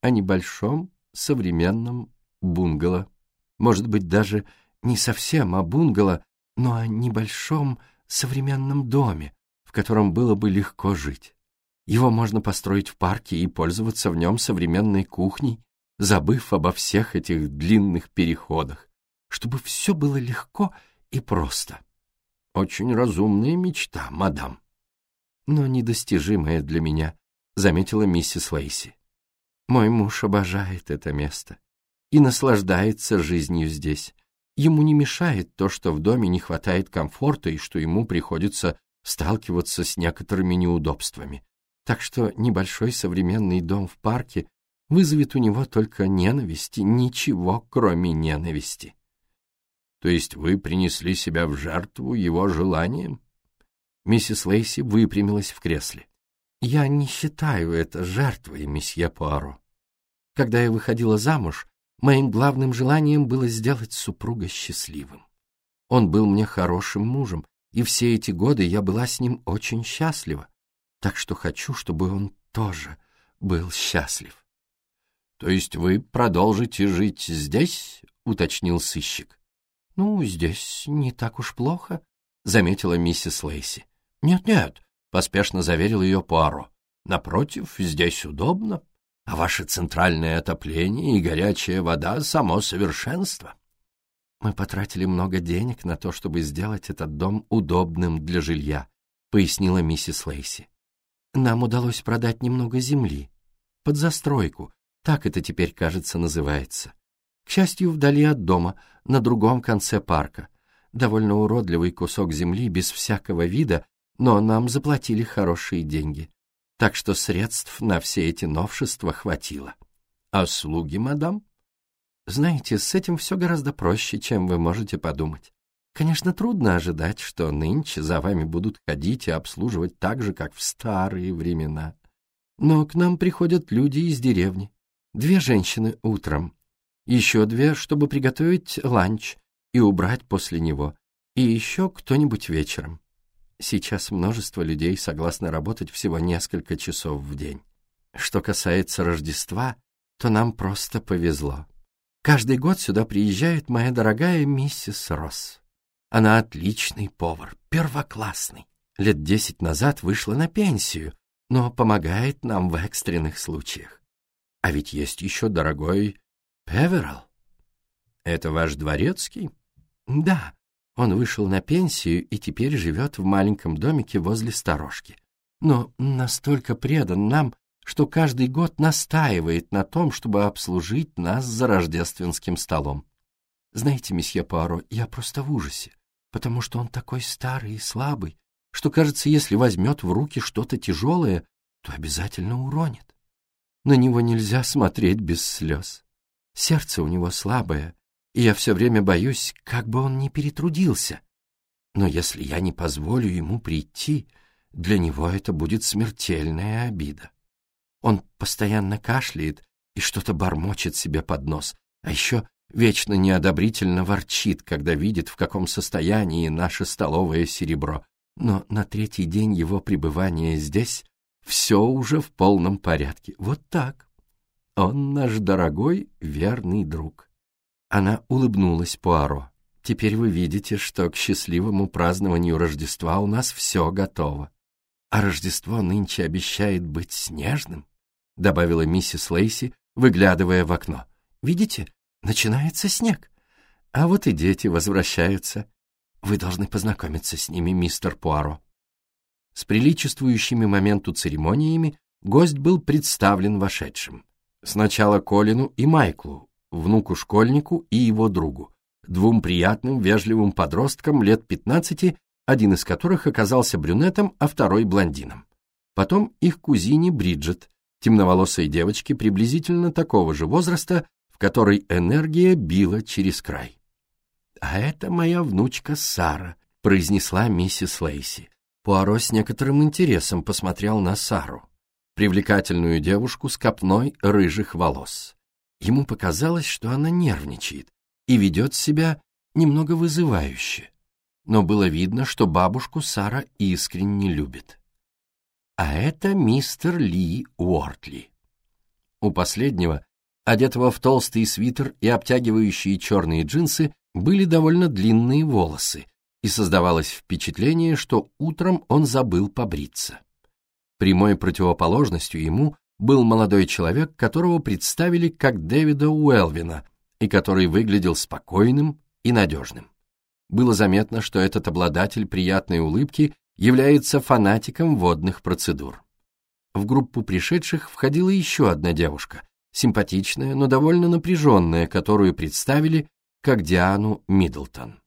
о небольшом современном бунгало. Может быть, даже не совсем о бунгало, но о небольшом современном доме, в котором было бы легко жить. Его можно построить в парке и пользоваться в нем современной кухней, забыв обо всех этих длинных переходах, чтобы все было легко и просто. Очень разумная мечта, мадам. Но недостижимая для меня, заметила миссис Лейси. Мой муж обожает это место и наслаждается жизнью здесь. Ему не мешает то, что в доме не хватает комфорта и что ему приходится сталкиваться с некоторыми неудобствами. Так что небольшой современный дом в парке вызовет у него только ненависть и ничего, кроме ненависти. То есть вы принесли себя в жертву его желаниям? Миссис Лейси выпрямилась в кресле. Я не считаю это жертвой, месье Пуаро. Когда я выходила замуж, моим главным желанием было сделать супруга счастливым. Он был мне хорошим мужем, и все эти годы я была с ним очень счастлива, так что хочу, чтобы он тоже был счастлив. — То есть вы продолжите жить здесь? — уточнил сыщик. — Ну, здесь не так уж плохо, — заметила миссис Лейси. «Нет, — Нет-нет, — поспешно заверил ее Пуаро. — Напротив, здесь удобно, а ваше центральное отопление и горячая вода — само совершенство. Мы потратили много денег на то, чтобы сделать этот дом удобным для жилья, — пояснила миссис Лейси. «Нам удалось продать немного земли. Под застройку, так это теперь, кажется, называется. К счастью, вдали от дома, на другом конце парка. Довольно уродливый кусок земли без всякого вида, но нам заплатили хорошие деньги. Так что средств на все эти новшества хватило. А слуги, мадам? Знаете, с этим все гораздо проще, чем вы можете подумать. Конечно, трудно ожидать, что нынче за вами будут ходить и обслуживать так же, как в старые времена. Но к нам приходят люди из деревни. Две женщины утром, еще две, чтобы приготовить ланч и убрать после него, и еще кто-нибудь вечером. Сейчас множество людей согласны работать всего несколько часов в день. Что касается Рождества, то нам просто повезло. Каждый год сюда приезжает моя дорогая миссис Росс. Она отличный повар, первоклассный. Лет десять назад вышла на пенсию, но помогает нам в экстренных случаях. А ведь есть еще дорогой Певерал. Это ваш дворецкий? Да, он вышел на пенсию и теперь живет в маленьком домике возле сторожки. Но настолько предан нам, что каждый год настаивает на том, чтобы обслужить нас за рождественским столом. Знаете, месье Пуаро, я просто в ужасе, потому что он такой старый и слабый, что, кажется, если возьмет в руки что-то тяжелое, то обязательно уронит. На него нельзя смотреть без слез. Сердце у него слабое, и я все время боюсь, как бы он не перетрудился. Но если я не позволю ему прийти, для него это будет смертельная обида. Он постоянно кашляет и что-то бормочет себе под нос, а еще вечно неодобрительно ворчит, когда видит, в каком состоянии наше столовое серебро. Но на третий день его пребывания здесь все уже в полном порядке. Вот так. Он наш дорогой, верный друг. Она улыбнулась Пуаро. Теперь вы видите, что к счастливому празднованию Рождества у нас все готово. А Рождество нынче обещает быть снежным, добавила миссис Лейси, выглядывая в окно. Видите, начинается снег. А вот и дети возвращаются. Вы должны познакомиться с ними, мистер Пуаро. С приличествующими моменту церемониями гость был представлен вошедшим. Сначала Колину и Майклу, внуку-школьнику и его другу, двум приятным, вежливым подросткам лет 15, один из которых оказался брюнетом, а второй блондином. Потом их кузине Бриджит, темноволосой девочке приблизительно такого же возраста, в которой энергия била через край. «А это моя внучка Сара», — произнесла миссис Лейси. Пуаро с некоторым интересом посмотрел на Сару привлекательную девушку с копной рыжих волос. Ему показалось, что она нервничает и ведет себя немного вызывающе, но было видно, что бабушку Сара искренне любит. А это мистер Ли Уортли. У последнего, одетого в толстый свитер и обтягивающие черные джинсы, были довольно длинные волосы, и создавалось впечатление, что утром он забыл побриться. Прямой противоположностью ему был молодой человек, которого представили как Дэвида Уэлвина и который выглядел спокойным и надежным. Было заметно, что этот обладатель приятной улыбки является фанатиком водных процедур. В группу пришедших входила еще одна девушка, симпатичная, но довольно напряженная, которую представили как Диану Миддлтон.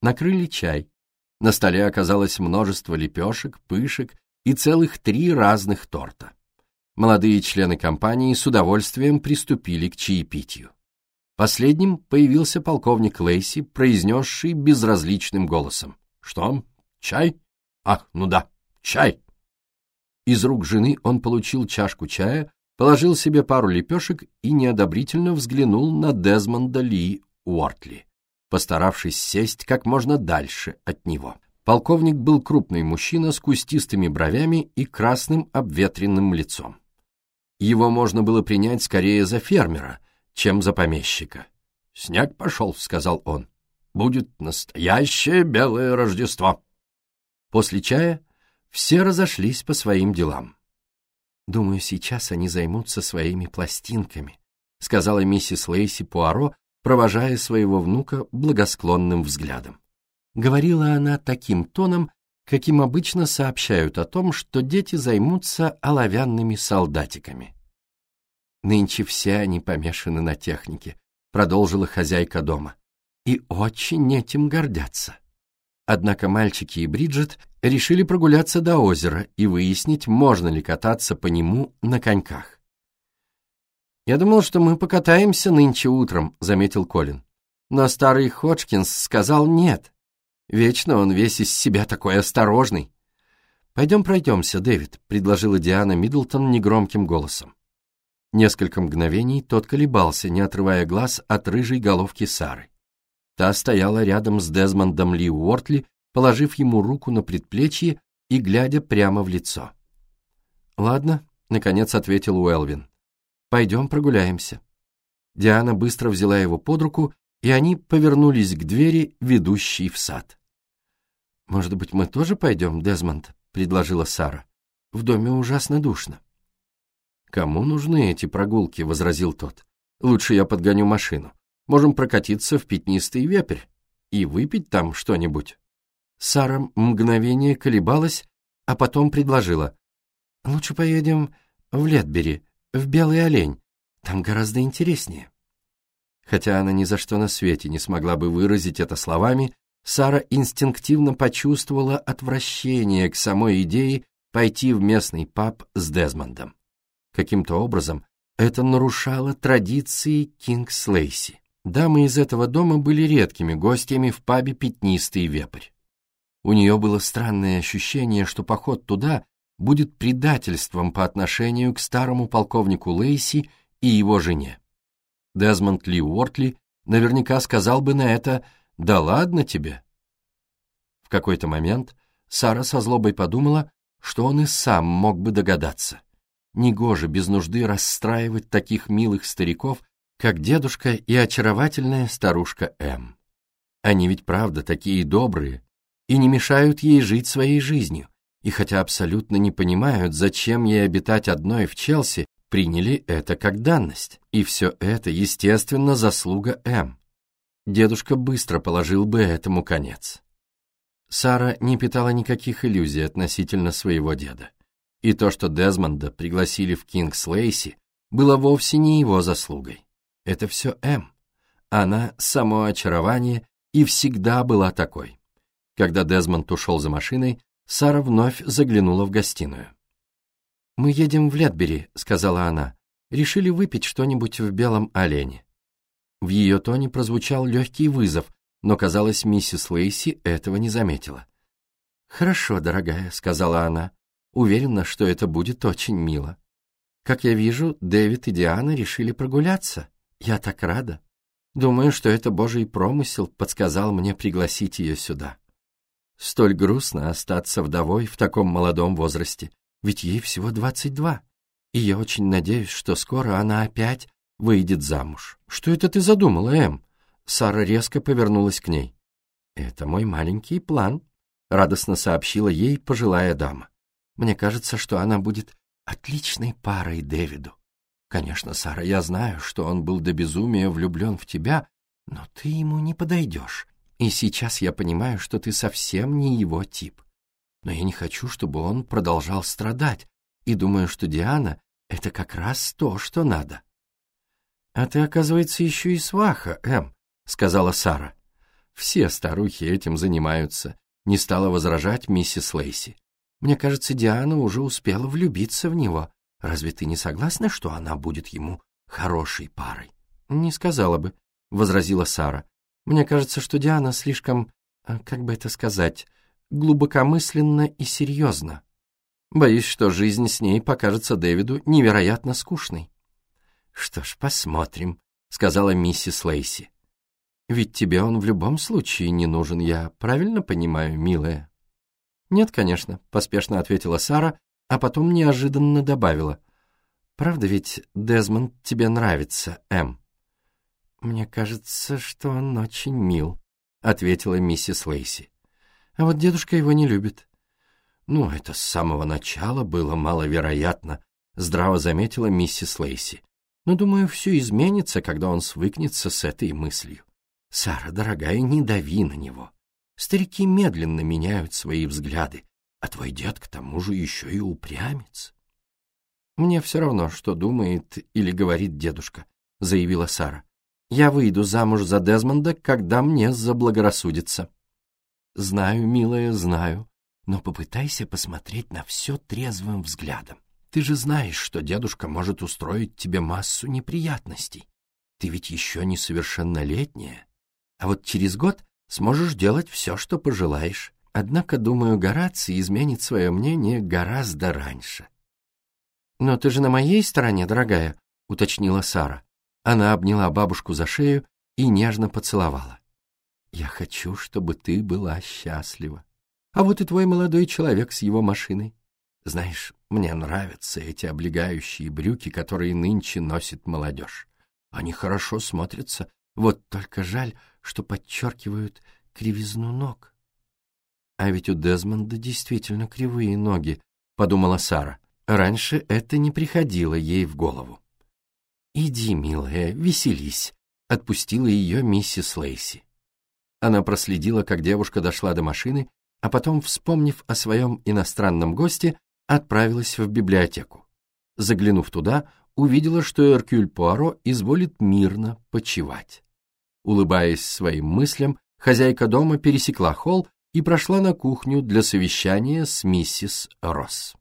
Накрыли чай. На столе оказалось множество лепешек, пышек и целых три разных торта. Молодые члены компании с удовольствием приступили к чаепитию. Последним появился полковник Лейси, произнесший безразличным голосом. «Что? Чай? Ах, ну да, чай!» Из рук жены он получил чашку чая, положил себе пару лепешек и неодобрительно взглянул на Дезмонда Ли Уортли, постаравшись сесть как можно дальше от него. Полковник был крупный мужчина с кустистыми бровями и красным обветренным лицом. Его можно было принять скорее за фермера, чем за помещика. «Снег пошел», — сказал он. «Будет настоящее белое Рождество». После чая все разошлись по своим делам. «Думаю, сейчас они займутся своими пластинками», — сказала миссис Лейси Пуаро, провожая своего внука благосклонным взглядом. Говорила она таким тоном, каким обычно сообщают о том, что дети займутся оловянными солдатиками. «Нынче все они помешаны на технике», — продолжила хозяйка дома, — «и очень этим гордятся». Однако мальчики и Бриджит решили прогуляться до озера и выяснить, можно ли кататься по нему на коньках. «Я думал, что мы покатаемся нынче утром», — заметил Колин. Но старый Ходжкинс сказал нет. Вечно он весь из себя такой осторожный. «Пойдем пройдемся, Дэвид», — предложила Диана Миддлтон негромким голосом. Несколько мгновений тот колебался, не отрывая глаз от рыжей головки Сары. Та стояла рядом с Дезмондом Ли Уортли, положив ему руку на предплечье и глядя прямо в лицо. «Ладно», — наконец ответил Уэлвин. «Пойдем прогуляемся». Диана быстро взяла его под руку, и они повернулись к двери, ведущей в сад. «Может быть, мы тоже пойдем, Дезмонд?» — предложила Сара. «В доме ужасно душно». «Кому нужны эти прогулки?» — возразил тот. «Лучше я подгоню машину. Можем прокатиться в пятнистый вепрь и выпить там что-нибудь». Сара мгновение колебалась, а потом предложила. «Лучше поедем в Летбери, в Белый олень. Там гораздо интереснее». Хотя она ни за что на свете не смогла бы выразить это словами, Сара инстинктивно почувствовала отвращение к самой идее пойти в местный паб с Дезмондом. Каким-то образом это нарушало традиции Кингслейси. Дамы из этого дома были редкими гостями в пабе «Пятнистый вепрь». У нее было странное ощущение, что поход туда будет предательством по отношению к старому полковнику Лейси и его жене. Дезмонд Ли Уортли наверняка сказал бы на это «Да ладно тебе». В какой-то момент Сара со злобой подумала, что он и сам мог бы догадаться. Негоже без нужды расстраивать таких милых стариков, как дедушка и очаровательная старушка М. Они ведь правда такие добрые и не мешают ей жить своей жизнью, и хотя абсолютно не понимают, зачем ей обитать одной в Челси, приняли это как данность. И все это, естественно, заслуга М. Дедушка быстро положил бы этому конец. Сара не питала никаких иллюзий относительно своего деда. И то, что Дезмонда пригласили в Кингс-Лейси, было вовсе не его заслугой. Это все М. Она — само очарование и всегда была такой. Когда Дезмонд ушел за машиной, Сара вновь заглянула в гостиную. «Мы едем в Летбери», — сказала она. «Решили выпить что-нибудь в белом олене». В ее тоне прозвучал легкий вызов, но, казалось, миссис Лейси этого не заметила. «Хорошо, дорогая», — сказала она. «Уверена, что это будет очень мило. Как я вижу, Дэвид и Диана решили прогуляться. Я так рада. Думаю, что это божий промысел подсказал мне пригласить ее сюда. Столь грустно остаться вдовой в таком молодом возрасте, ведь ей всего двадцать два, и я очень надеюсь, что скоро она опять выйдет замуж. Что это ты задумала, Эм? Сара резко повернулась к ней. Это мой маленький план, радостно сообщила ей пожилая дама. Мне кажется, что она будет отличной парой Дэвиду. Конечно, Сара, я знаю, что он был до безумия влюблен в тебя, но ты ему не подойдешь. И сейчас я понимаю, что ты совсем не его тип но я не хочу, чтобы он продолжал страдать, и думаю, что Диана — это как раз то, что надо. — А ты, оказывается, еще и сваха, Эм, — сказала Сара. Все старухи этим занимаются, не стала возражать миссис Лейси. Мне кажется, Диана уже успела влюбиться в него. Разве ты не согласна, что она будет ему хорошей парой? Не сказала бы, — возразила Сара. Мне кажется, что Диана слишком, э, как бы это сказать, глубокомысленно и серьезно. Боюсь, что жизнь с ней покажется Дэвиду невероятно скучной. «Что ж, посмотрим», — сказала миссис Лейси. «Ведь тебе он в любом случае не нужен, я правильно понимаю, милая?» «Нет, конечно», — поспешно ответила Сара, а потом неожиданно добавила. «Правда ведь Дезмонд тебе нравится, Эм?» «Мне кажется, что он очень мил», — ответила миссис Лейси а вот дедушка его не любит. Ну, это с самого начала было маловероятно, здраво заметила миссис Лейси. Но, думаю, все изменится, когда он свыкнется с этой мыслью. Сара, дорогая, не дави на него. Старики медленно меняют свои взгляды, а твой дед к тому же еще и упрямец. «Мне все равно, что думает или говорит дедушка», — заявила Сара. «Я выйду замуж за Дезмонда, когда мне заблагорассудится». «Знаю, милая, знаю, но попытайся посмотреть на все трезвым взглядом. Ты же знаешь, что дедушка может устроить тебе массу неприятностей. Ты ведь еще несовершеннолетняя. А вот через год сможешь делать все, что пожелаешь. Однако, думаю, Гораций изменит свое мнение гораздо раньше. «Но ты же на моей стороне, дорогая», — уточнила Сара. Она обняла бабушку за шею и нежно поцеловала. «Я хочу, чтобы ты была счастлива. А вот и твой молодой человек с его машиной. Знаешь, мне нравятся эти облегающие брюки, которые нынче носит молодежь. Они хорошо смотрятся, вот только жаль, что подчеркивают кривизну ног. А ведь у Дезмонда действительно кривые ноги, подумала Сара. Раньше это не приходило ей в голову. «Иди, милая, веселись», — отпустила ее миссис Лейси. Она проследила, как девушка дошла до машины, а потом, вспомнив о своем иностранном госте, отправилась в библиотеку. Заглянув туда, увидела, что Эркюль Пуаро изволит мирно почевать. Улыбаясь своим мыслям, хозяйка дома пересекла холл и прошла на кухню для совещания с миссис Росс.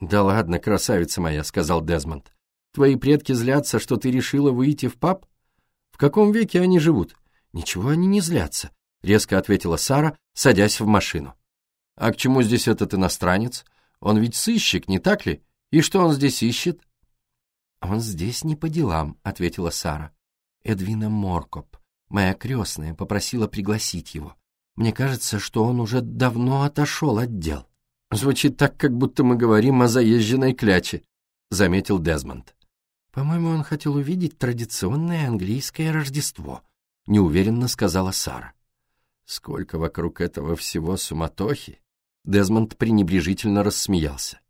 «Да ладно, красавица моя», — сказал Дезмонд. «Твои предки злятся, что ты решила выйти в паб? В каком веке они живут?» «Ничего они не злятся», — резко ответила Сара, садясь в машину. А к чему здесь этот иностранец? Он ведь сыщик, не так ли? И что он здесь ищет? Он здесь не по делам, ответила Сара. Эдвина Моркоп, моя крестная, попросила пригласить его. Мне кажется, что он уже давно отошел от дел. Звучит так, как будто мы говорим о заезженной кляче, заметил Дезмонд. По-моему, он хотел увидеть традиционное английское Рождество, неуверенно сказала Сара. Сколько вокруг этого всего суматохи! Дезмонд пренебрежительно рассмеялся.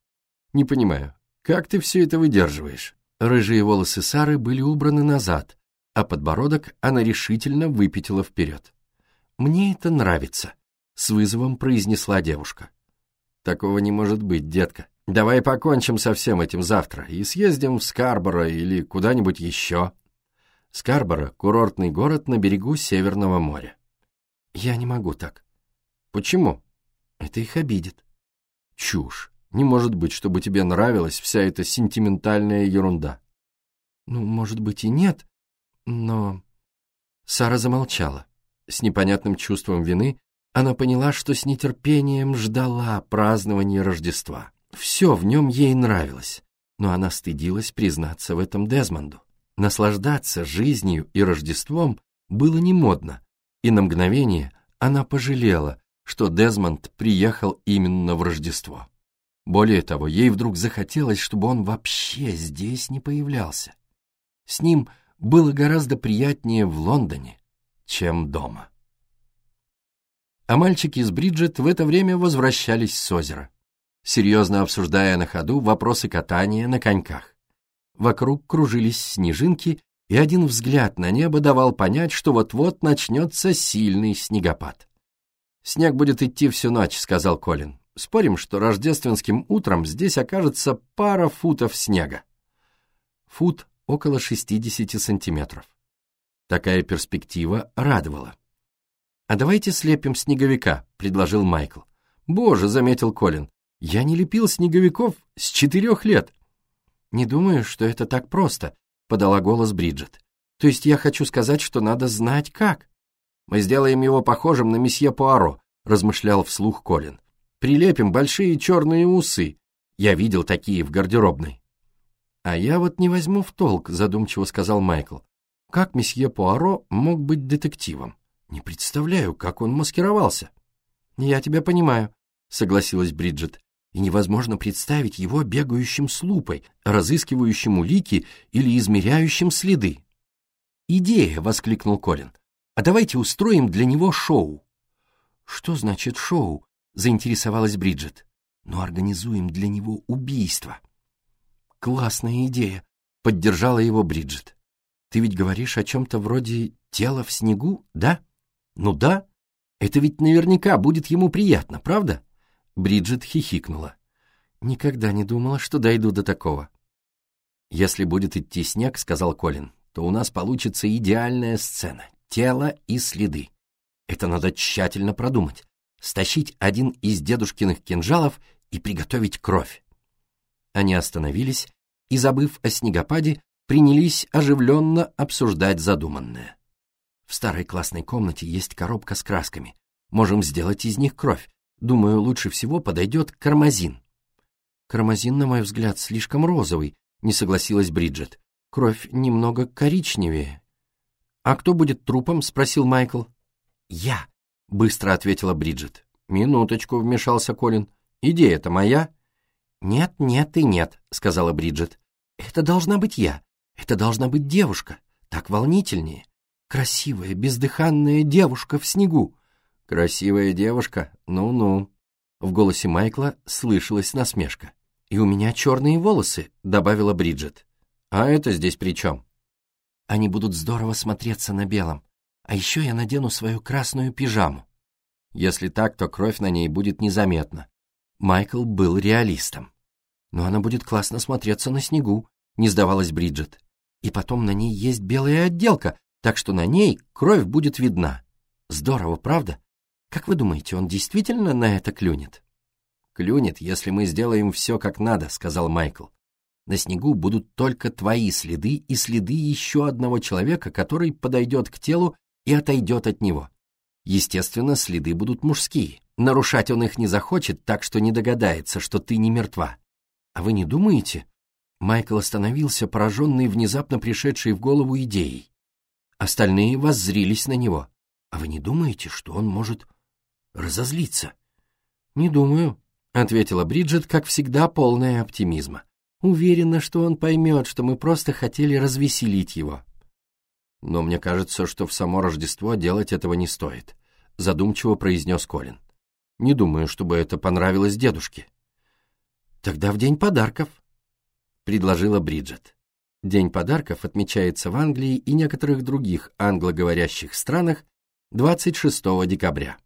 «Не понимаю, как ты все это выдерживаешь?» Рыжие волосы Сары были убраны назад, а подбородок она решительно выпятила вперед. «Мне это нравится», — с вызовом произнесла девушка. «Такого не может быть, детка. Давай покончим со всем этим завтра и съездим в Скарборо или куда-нибудь еще». Скарборо — курортный город на берегу Северного моря. «Я не могу так». «Почему?» Это их обидит. Чушь. Не может быть, чтобы тебе нравилась вся эта сентиментальная ерунда. Ну, может быть и нет, но... Сара замолчала. С непонятным чувством вины она поняла, что с нетерпением ждала празднования Рождества. Все в нем ей нравилось, но она стыдилась признаться в этом Дезмонду. Наслаждаться жизнью и Рождеством было не модно, и на мгновение она пожалела, что Дезмонд приехал именно в Рождество. Более того, ей вдруг захотелось, чтобы он вообще здесь не появлялся. С ним было гораздо приятнее в Лондоне, чем дома. А мальчики из Бриджит в это время возвращались с озера, серьезно обсуждая на ходу вопросы катания на коньках. Вокруг кружились снежинки, и один взгляд на небо давал понять, что вот-вот начнется сильный снегопад. «Снег будет идти всю ночь», — сказал Колин. «Спорим, что рождественским утром здесь окажется пара футов снега». Фут около 60 сантиметров. Такая перспектива радовала. «А давайте слепим снеговика», — предложил Майкл. «Боже», — заметил Колин, — «я не лепил снеговиков с четырех лет». «Не думаю, что это так просто», — подала голос Бриджит. «То есть я хочу сказать, что надо знать как». Мы сделаем его похожим на месье Пуаро, размышлял вслух Колин. Прилепим большие черные усы. Я видел такие в гардеробной. А я вот не возьму в толк, задумчиво сказал Майкл. Как месье Пуаро мог быть детективом? Не представляю, как он маскировался. Я тебя понимаю, согласилась Бриджит. И невозможно представить его бегающим с лупой, разыскивающим улики или измеряющим следы. «Идея!» — воскликнул Колин. А давайте устроим для него шоу». «Что значит шоу?» — заинтересовалась Бриджит. «Но организуем для него убийство». «Классная идея», — поддержала его Бриджит. «Ты ведь говоришь о чем-то вроде тела в снегу, да?» «Ну да. Это ведь наверняка будет ему приятно, правда? Бриджит хихикнула. Никогда не думала, что дойду до такого. Если будет идти снег, сказал Колин, то у нас получится идеальная сцена. Тело и следы. Это надо тщательно продумать. Стащить один из дедушкиных кинжалов и приготовить кровь. Они остановились и, забыв о снегопаде, принялись оживленно обсуждать задуманное. В старой классной комнате есть коробка с красками. Можем сделать из них кровь. Думаю, лучше всего подойдет кармазин. Кармазин, на мой взгляд, слишком розовый, не согласилась Бриджит. Кровь немного коричневее. А кто будет трупом? спросил Майкл. Я, быстро ответила Бриджит. Минуточку, вмешался Колин. Идея-то моя. Нет, нет и нет, сказала Бриджит. Это должна быть я. Это должна быть девушка. Так волнительнее. Красивая, бездыханная девушка в снегу. Красивая девушка? Ну-ну. В голосе Майкла слышалась насмешка. «И у меня черные волосы», — добавила Бриджит. «А это здесь при чем?» «Они будут здорово смотреться на белом. А еще я надену свою красную пижаму». Если так, то кровь на ней будет незаметна. Майкл был реалистом. «Но она будет классно смотреться на снегу», — не сдавалась Бриджит. «И потом на ней есть белая отделка, так что на ней кровь будет видна. Здорово, правда? Как вы думаете, он действительно на это клюнет?» «Клюнет, если мы сделаем все как надо», — сказал Майкл. «На снегу будут только твои следы и следы еще одного человека, который подойдет к телу и отойдет от него. Естественно, следы будут мужские. Нарушать он их не захочет, так что не догадается, что ты не мертва. А вы не думаете?» Майкл остановился, пораженный внезапно пришедшей в голову идеей. Остальные воззрились на него. «А вы не думаете, что он может разозлиться?» «Не думаю», ответила Бриджит, как всегда, полная оптимизма. Уверена, что он поймет, что мы просто хотели развеселить его. Но мне кажется, что в само Рождество делать этого не стоит, задумчиво произнес Колин. Не думаю, чтобы это понравилось дедушке. Тогда в день подарков, предложила Бриджит. День подарков отмечается в Англии и некоторых других англоговорящих странах 26 декабря.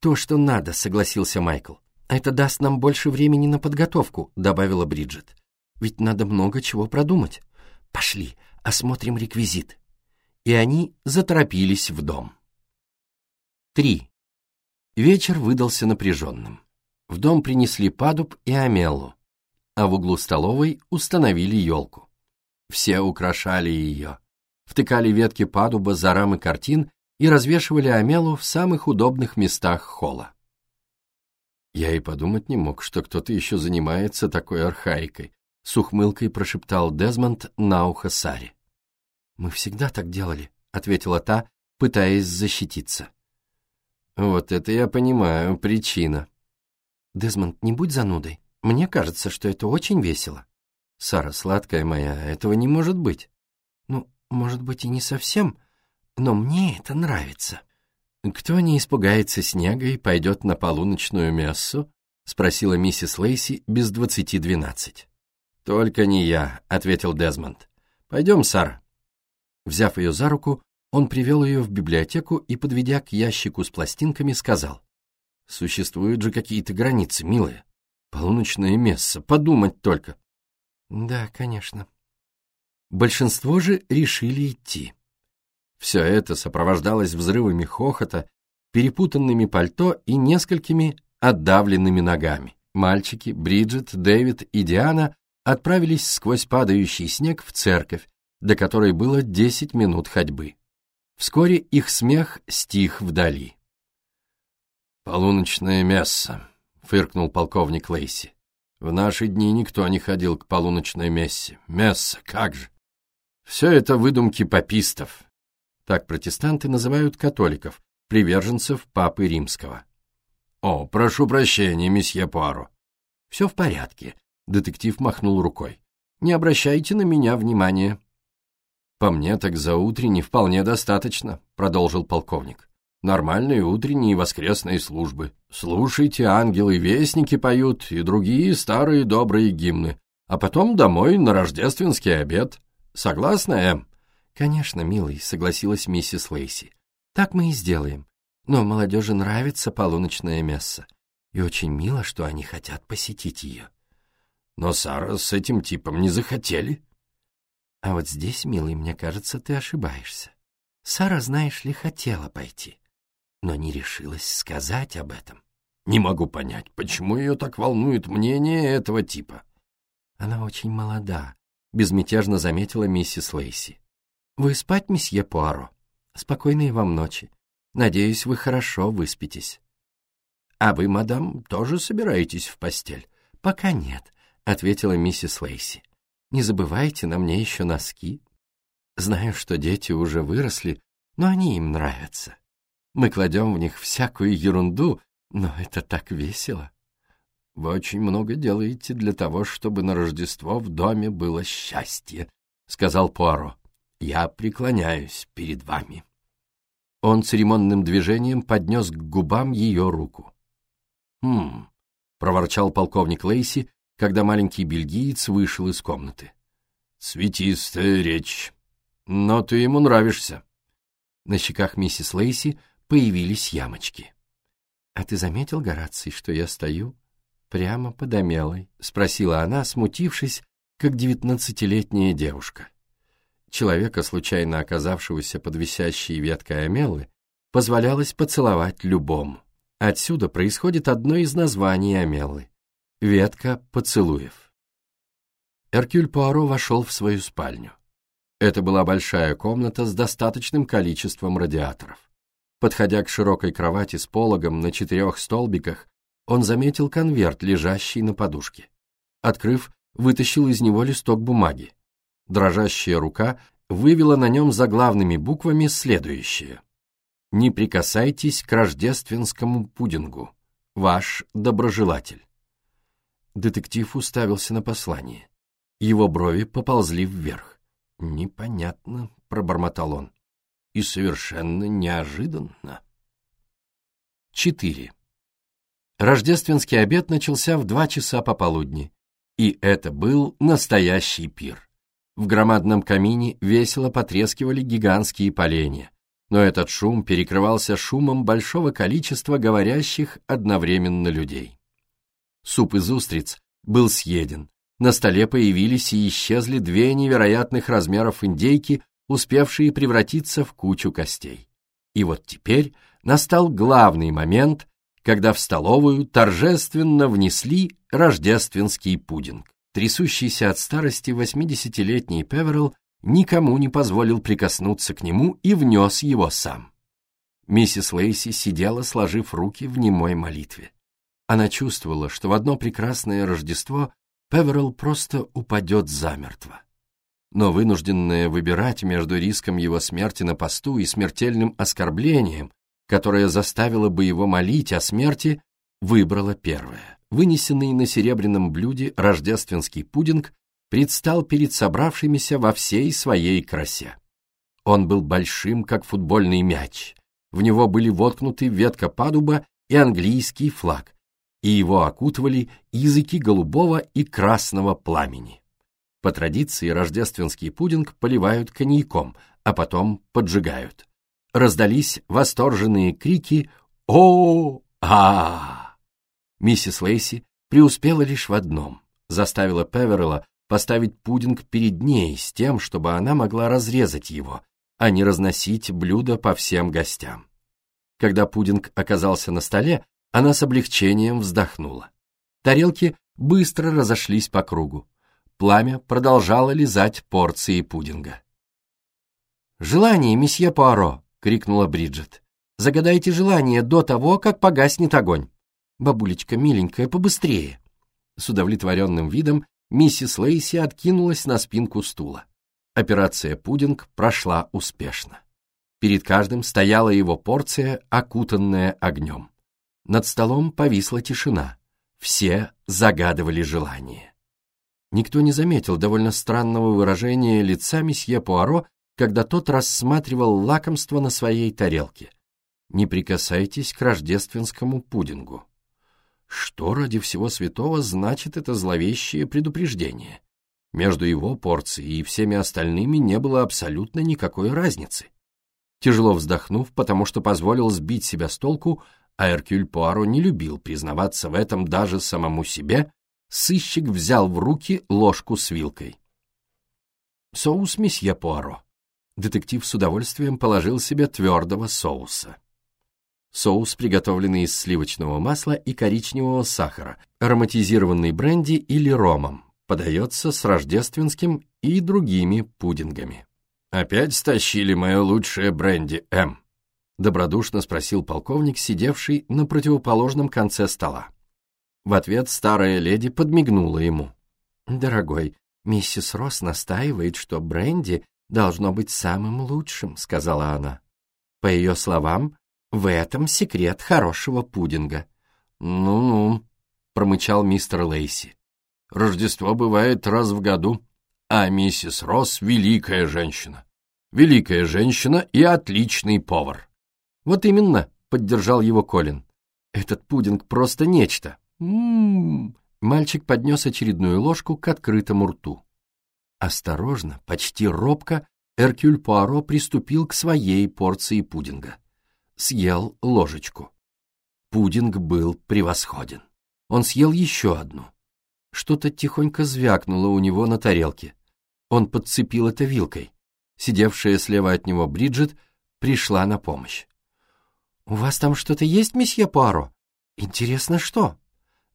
То, что надо, согласился Майкл. «Это даст нам больше времени на подготовку», — добавила Бриджит. «Ведь надо много чего продумать. Пошли, осмотрим реквизит». И они заторопились в дом. 3. Вечер выдался напряженным. В дом принесли падуб и амеллу, а в углу столовой установили елку. Все украшали ее, втыкали ветки падуба за рамы картин и развешивали амелу в самых удобных местах холла. Я и подумать не мог, что кто-то еще занимается такой архаикой, с ухмылкой прошептал Дезмонд на ухо Саре. «Мы всегда так делали», — ответила та, пытаясь защититься. «Вот это я понимаю, причина». «Дезмонд, не будь занудой. Мне кажется, что это очень весело». «Сара, сладкая моя, этого не может быть». «Ну, может быть, и не совсем, но мне это нравится». «Кто не испугается снега и пойдет на полуночную мессу?» — спросила миссис Лейси без двадцати двенадцать. «Только не я», — ответил Дезмонд. «Пойдем, Сара». Взяв ее за руку, он привел ее в библиотеку и, подведя к ящику с пластинками, сказал. «Существуют же какие-то границы, милая. Полуночное месса, подумать только». «Да, конечно». Большинство же решили идти. Все это сопровождалось взрывами хохота, перепутанными пальто и несколькими отдавленными ногами. Мальчики, Бриджит, Дэвид и Диана отправились сквозь падающий снег в церковь, до которой было десять минут ходьбы. Вскоре их смех стих вдали. «Полуночное месса», — фыркнул полковник Лейси. «В наши дни никто не ходил к полуночной мессе. Месса, как же!» «Все это выдумки попистов. Так протестанты называют католиков, приверженцев Папы Римского. «О, прошу прощения, месье Пуаро». «Все в порядке», — детектив махнул рукой. «Не обращайте на меня внимания». «По мне так за утренней вполне достаточно», — продолжил полковник. «Нормальные утренние и воскресные службы. Слушайте, ангелы-вестники поют и другие старые добрые гимны. А потом домой на рождественский обед. Согласна, Эм?» «Конечно, милый», — согласилась миссис Лейси. «Так мы и сделаем. Но молодежи нравится полуночное месса, и очень мило, что они хотят посетить ее. Но Сара с этим типом не захотели. А вот здесь, милый, мне кажется, ты ошибаешься. Сара, знаешь ли, хотела пойти, но не решилась сказать об этом. Не могу понять, почему ее так волнует мнение этого типа. Она очень молода, безмятежно заметила миссис Лейси. Вы спать, месье Пуаро? Спокойной вам ночи. Надеюсь, вы хорошо выспитесь. А вы, мадам, тоже собираетесь в постель? Пока нет, ответила миссис Лейси. Не забывайте, на мне еще носки. Знаю, что дети уже выросли, но они им нравятся. Мы кладем в них всякую ерунду, но это так весело. Вы очень много делаете для того, чтобы на Рождество в доме было счастье, — сказал Пуаро. Я преклоняюсь перед вами. Он церемонным движением поднес к губам ее руку. «Хм», — проворчал полковник Лейси, когда маленький бельгиец вышел из комнаты. «Цветистая речь. Но ты ему нравишься». На щеках миссис Лейси появились ямочки. «А ты заметил, Гораций, что я стою прямо под Амелой?» — спросила она, смутившись, как девятнадцатилетняя девушка. Человека, случайно оказавшегося под висящей веткой Амелы, позволялось поцеловать любому. Отсюда происходит одно из названий Амелы — ветка поцелуев. Эркюль Пуаро вошел в свою спальню. Это была большая комната с достаточным количеством радиаторов. Подходя к широкой кровати с пологом на четырех столбиках, он заметил конверт, лежащий на подушке. Открыв, вытащил из него листок бумаги. Дрожащая рука вывела на нем заглавными буквами следующее. «Не прикасайтесь к рождественскому пудингу. Ваш доброжелатель». Детектив уставился на послание. Его брови поползли вверх. «Непонятно», — пробормотал он и совершенно неожиданно. 4. Рождественский обед начался в два часа пополудни, и это был настоящий пир. В громадном камине весело потрескивали гигантские поленья, но этот шум перекрывался шумом большого количества говорящих одновременно людей. Суп из устриц был съеден, на столе появились и исчезли две невероятных размеров индейки успевшие превратиться в кучу костей. И вот теперь настал главный момент, когда в столовую торжественно внесли рождественский пудинг. Трясущийся от старости восьмидесятилетний Певерл никому не позволил прикоснуться к нему и внес его сам. Миссис Лейси сидела, сложив руки в немой молитве. Она чувствовала, что в одно прекрасное Рождество Певерл просто упадет замертво но вынужденная выбирать между риском его смерти на посту и смертельным оскорблением, которое заставило бы его молить о смерти, выбрала первое. Вынесенный на серебряном блюде рождественский пудинг предстал перед собравшимися во всей своей красе. Он был большим, как футбольный мяч. В него были воткнуты ветка падуба и английский флаг, и его окутывали языки голубого и красного пламени. По традиции рождественский пудинг поливают коньяком, а потом поджигают. Раздались восторженные крики о а Миссис Лейси преуспела лишь в одном. Заставила Певерла поставить пудинг перед ней с тем, чтобы она могла разрезать его, а не разносить блюдо по всем гостям. Когда пудинг оказался на столе, она с облегчением вздохнула. Тарелки быстро разошлись по кругу пламя продолжало лизать порции пудинга. «Желание, месье Пуаро!» — крикнула Бриджит. «Загадайте желание до того, как погаснет огонь. Бабулечка, миленькая, побыстрее!» С удовлетворенным видом миссис Лейси откинулась на спинку стула. Операция «Пудинг» прошла успешно. Перед каждым стояла его порция, окутанная огнем. Над столом повисла тишина. Все загадывали желание. Никто не заметил довольно странного выражения лица месье Пуаро, когда тот рассматривал лакомство на своей тарелке. Не прикасайтесь к рождественскому пудингу. Что ради всего святого значит это зловещее предупреждение? Между его порцией и всеми остальными не было абсолютно никакой разницы. Тяжело вздохнув, потому что позволил сбить себя с толку, а Эркюль Пуаро не любил признаваться в этом даже самому себе, сыщик взял в руки ложку с вилкой. «Соус месье Пуаро». Детектив с удовольствием положил себе твердого соуса. Соус, приготовленный из сливочного масла и коричневого сахара, ароматизированный бренди или ромом, подается с рождественским и другими пудингами. «Опять стащили мое лучшее бренди, М?» добродушно спросил полковник, сидевший на противоположном конце стола. В ответ старая леди подмигнула ему. «Дорогой, миссис Росс настаивает, что бренди должно быть самым лучшим», — сказала она. По ее словам, в этом секрет хорошего пудинга. «Ну-ну», — промычал мистер Лейси. «Рождество бывает раз в году, а миссис Росс — великая женщина. Великая женщина и отличный повар». «Вот именно», — поддержал его Колин. «Этот пудинг просто нечто». «М-м-м». Мальчик поднес очередную ложку к открытому рту. Осторожно, почти робко, Эркюль Пуаро приступил к своей порции пудинга. Съел ложечку. Пудинг был превосходен. Он съел еще одну. Что-то тихонько звякнуло у него на тарелке. Он подцепил это вилкой. Сидевшая слева от него Бриджит пришла на помощь. «У вас там что-то есть, месье Пуаро? Интересно, что?»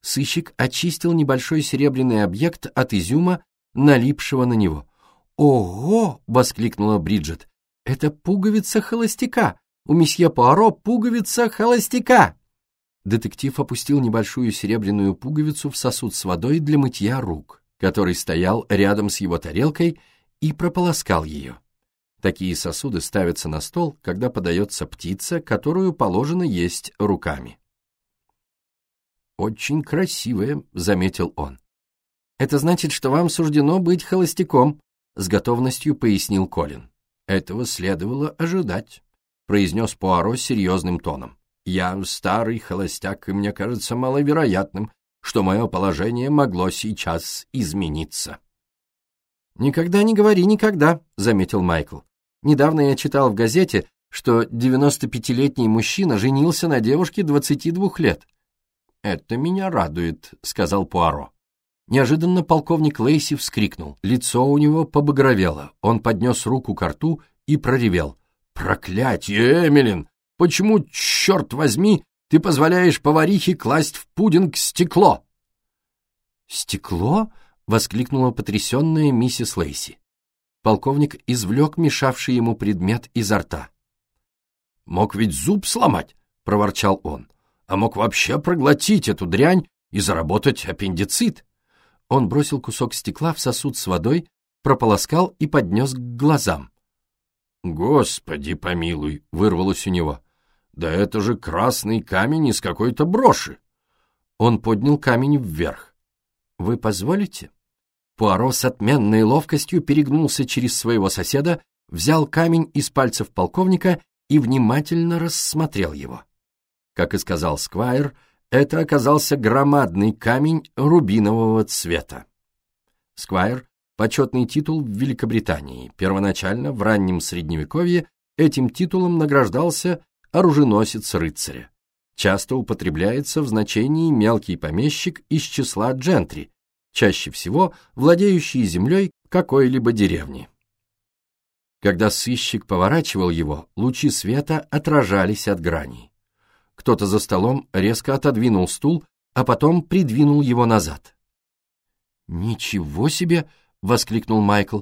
Сыщик очистил небольшой серебряный объект от изюма, налипшего на него. «Ого!» — воскликнула Бриджит. «Это пуговица холостяка! У месье Пуаро пуговица холостяка!» Детектив опустил небольшую серебряную пуговицу в сосуд с водой для мытья рук, который стоял рядом с его тарелкой, и прополоскал ее. Такие сосуды ставятся на стол, когда подается птица, которую положено есть руками. «Очень красивая», — заметил он. «Это значит, что вам суждено быть холостяком», — с готовностью пояснил Колин. «Этого следовало ожидать», — произнес Пуаро серьезным тоном. «Я старый холостяк, и мне кажется маловероятным, что мое положение могло сейчас измениться». «Никогда не говори никогда», — заметил Майкл. Недавно я читал в газете, что 95-летний мужчина женился на девушке 22 лет. «Это меня радует», — сказал Пуаро. Неожиданно полковник Лейси вскрикнул. Лицо у него побагровело. Он поднес руку к рту и проревел. «Проклятье, Эмилин! Почему, черт возьми, ты позволяешь поварихе класть в пудинг стекло?» «Стекло?» — воскликнула потрясенная миссис Лейси полковник извлек мешавший ему предмет изо рта. «Мог ведь зуб сломать», — проворчал он, «а мог вообще проглотить эту дрянь и заработать аппендицит». Он бросил кусок стекла в сосуд с водой, прополоскал и поднес к глазам. «Господи помилуй!» — вырвалось у него. «Да это же красный камень из какой-то броши!» Он поднял камень вверх. «Вы позволите?» Пуаро с отменной ловкостью перегнулся через своего соседа, взял камень из пальцев полковника и внимательно рассмотрел его. Как и сказал Сквайр, это оказался громадный камень рубинового цвета. Сквайр — почетный титул в Великобритании. Первоначально, в раннем Средневековье, этим титулом награждался оруженосец рыцаря. Часто употребляется в значении мелкий помещик из числа джентри, чаще всего владеющие землей какой-либо деревни. Когда сыщик поворачивал его, лучи света отражались от граней. Кто-то за столом резко отодвинул стул, а потом придвинул его назад. «Ничего себе!» — воскликнул Майкл.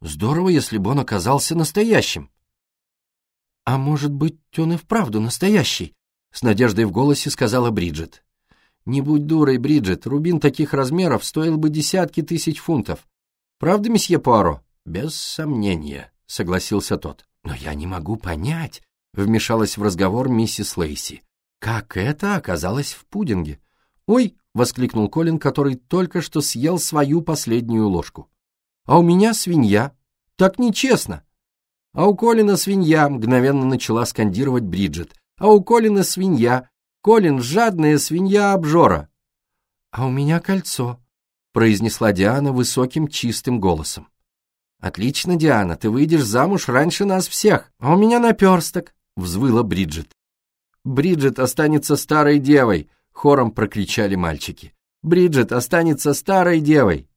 «Здорово, если бы он оказался настоящим». «А может быть, он и вправду настоящий?» — с надеждой в голосе сказала Бриджит. Не будь дурой, Бриджит, рубин таких размеров стоил бы десятки тысяч фунтов. Правда, месье Пуаро? Без сомнения, согласился тот. Но я не могу понять, вмешалась в разговор миссис Лейси. Как это оказалось в пудинге? Ой, воскликнул Колин, который только что съел свою последнюю ложку. А у меня свинья. Так нечестно. А у Колина свинья, мгновенно начала скандировать Бриджит. А у Колина свинья, Колин — жадная свинья-обжора. — А у меня кольцо, — произнесла Диана высоким чистым голосом. «Отлично, Диана, ты выйдешь замуж раньше нас всех, а у меня наперсток», — взвыла Бриджит. «Бриджит останется старой девой», — хором прокричали мальчики. «Бриджит останется старой девой».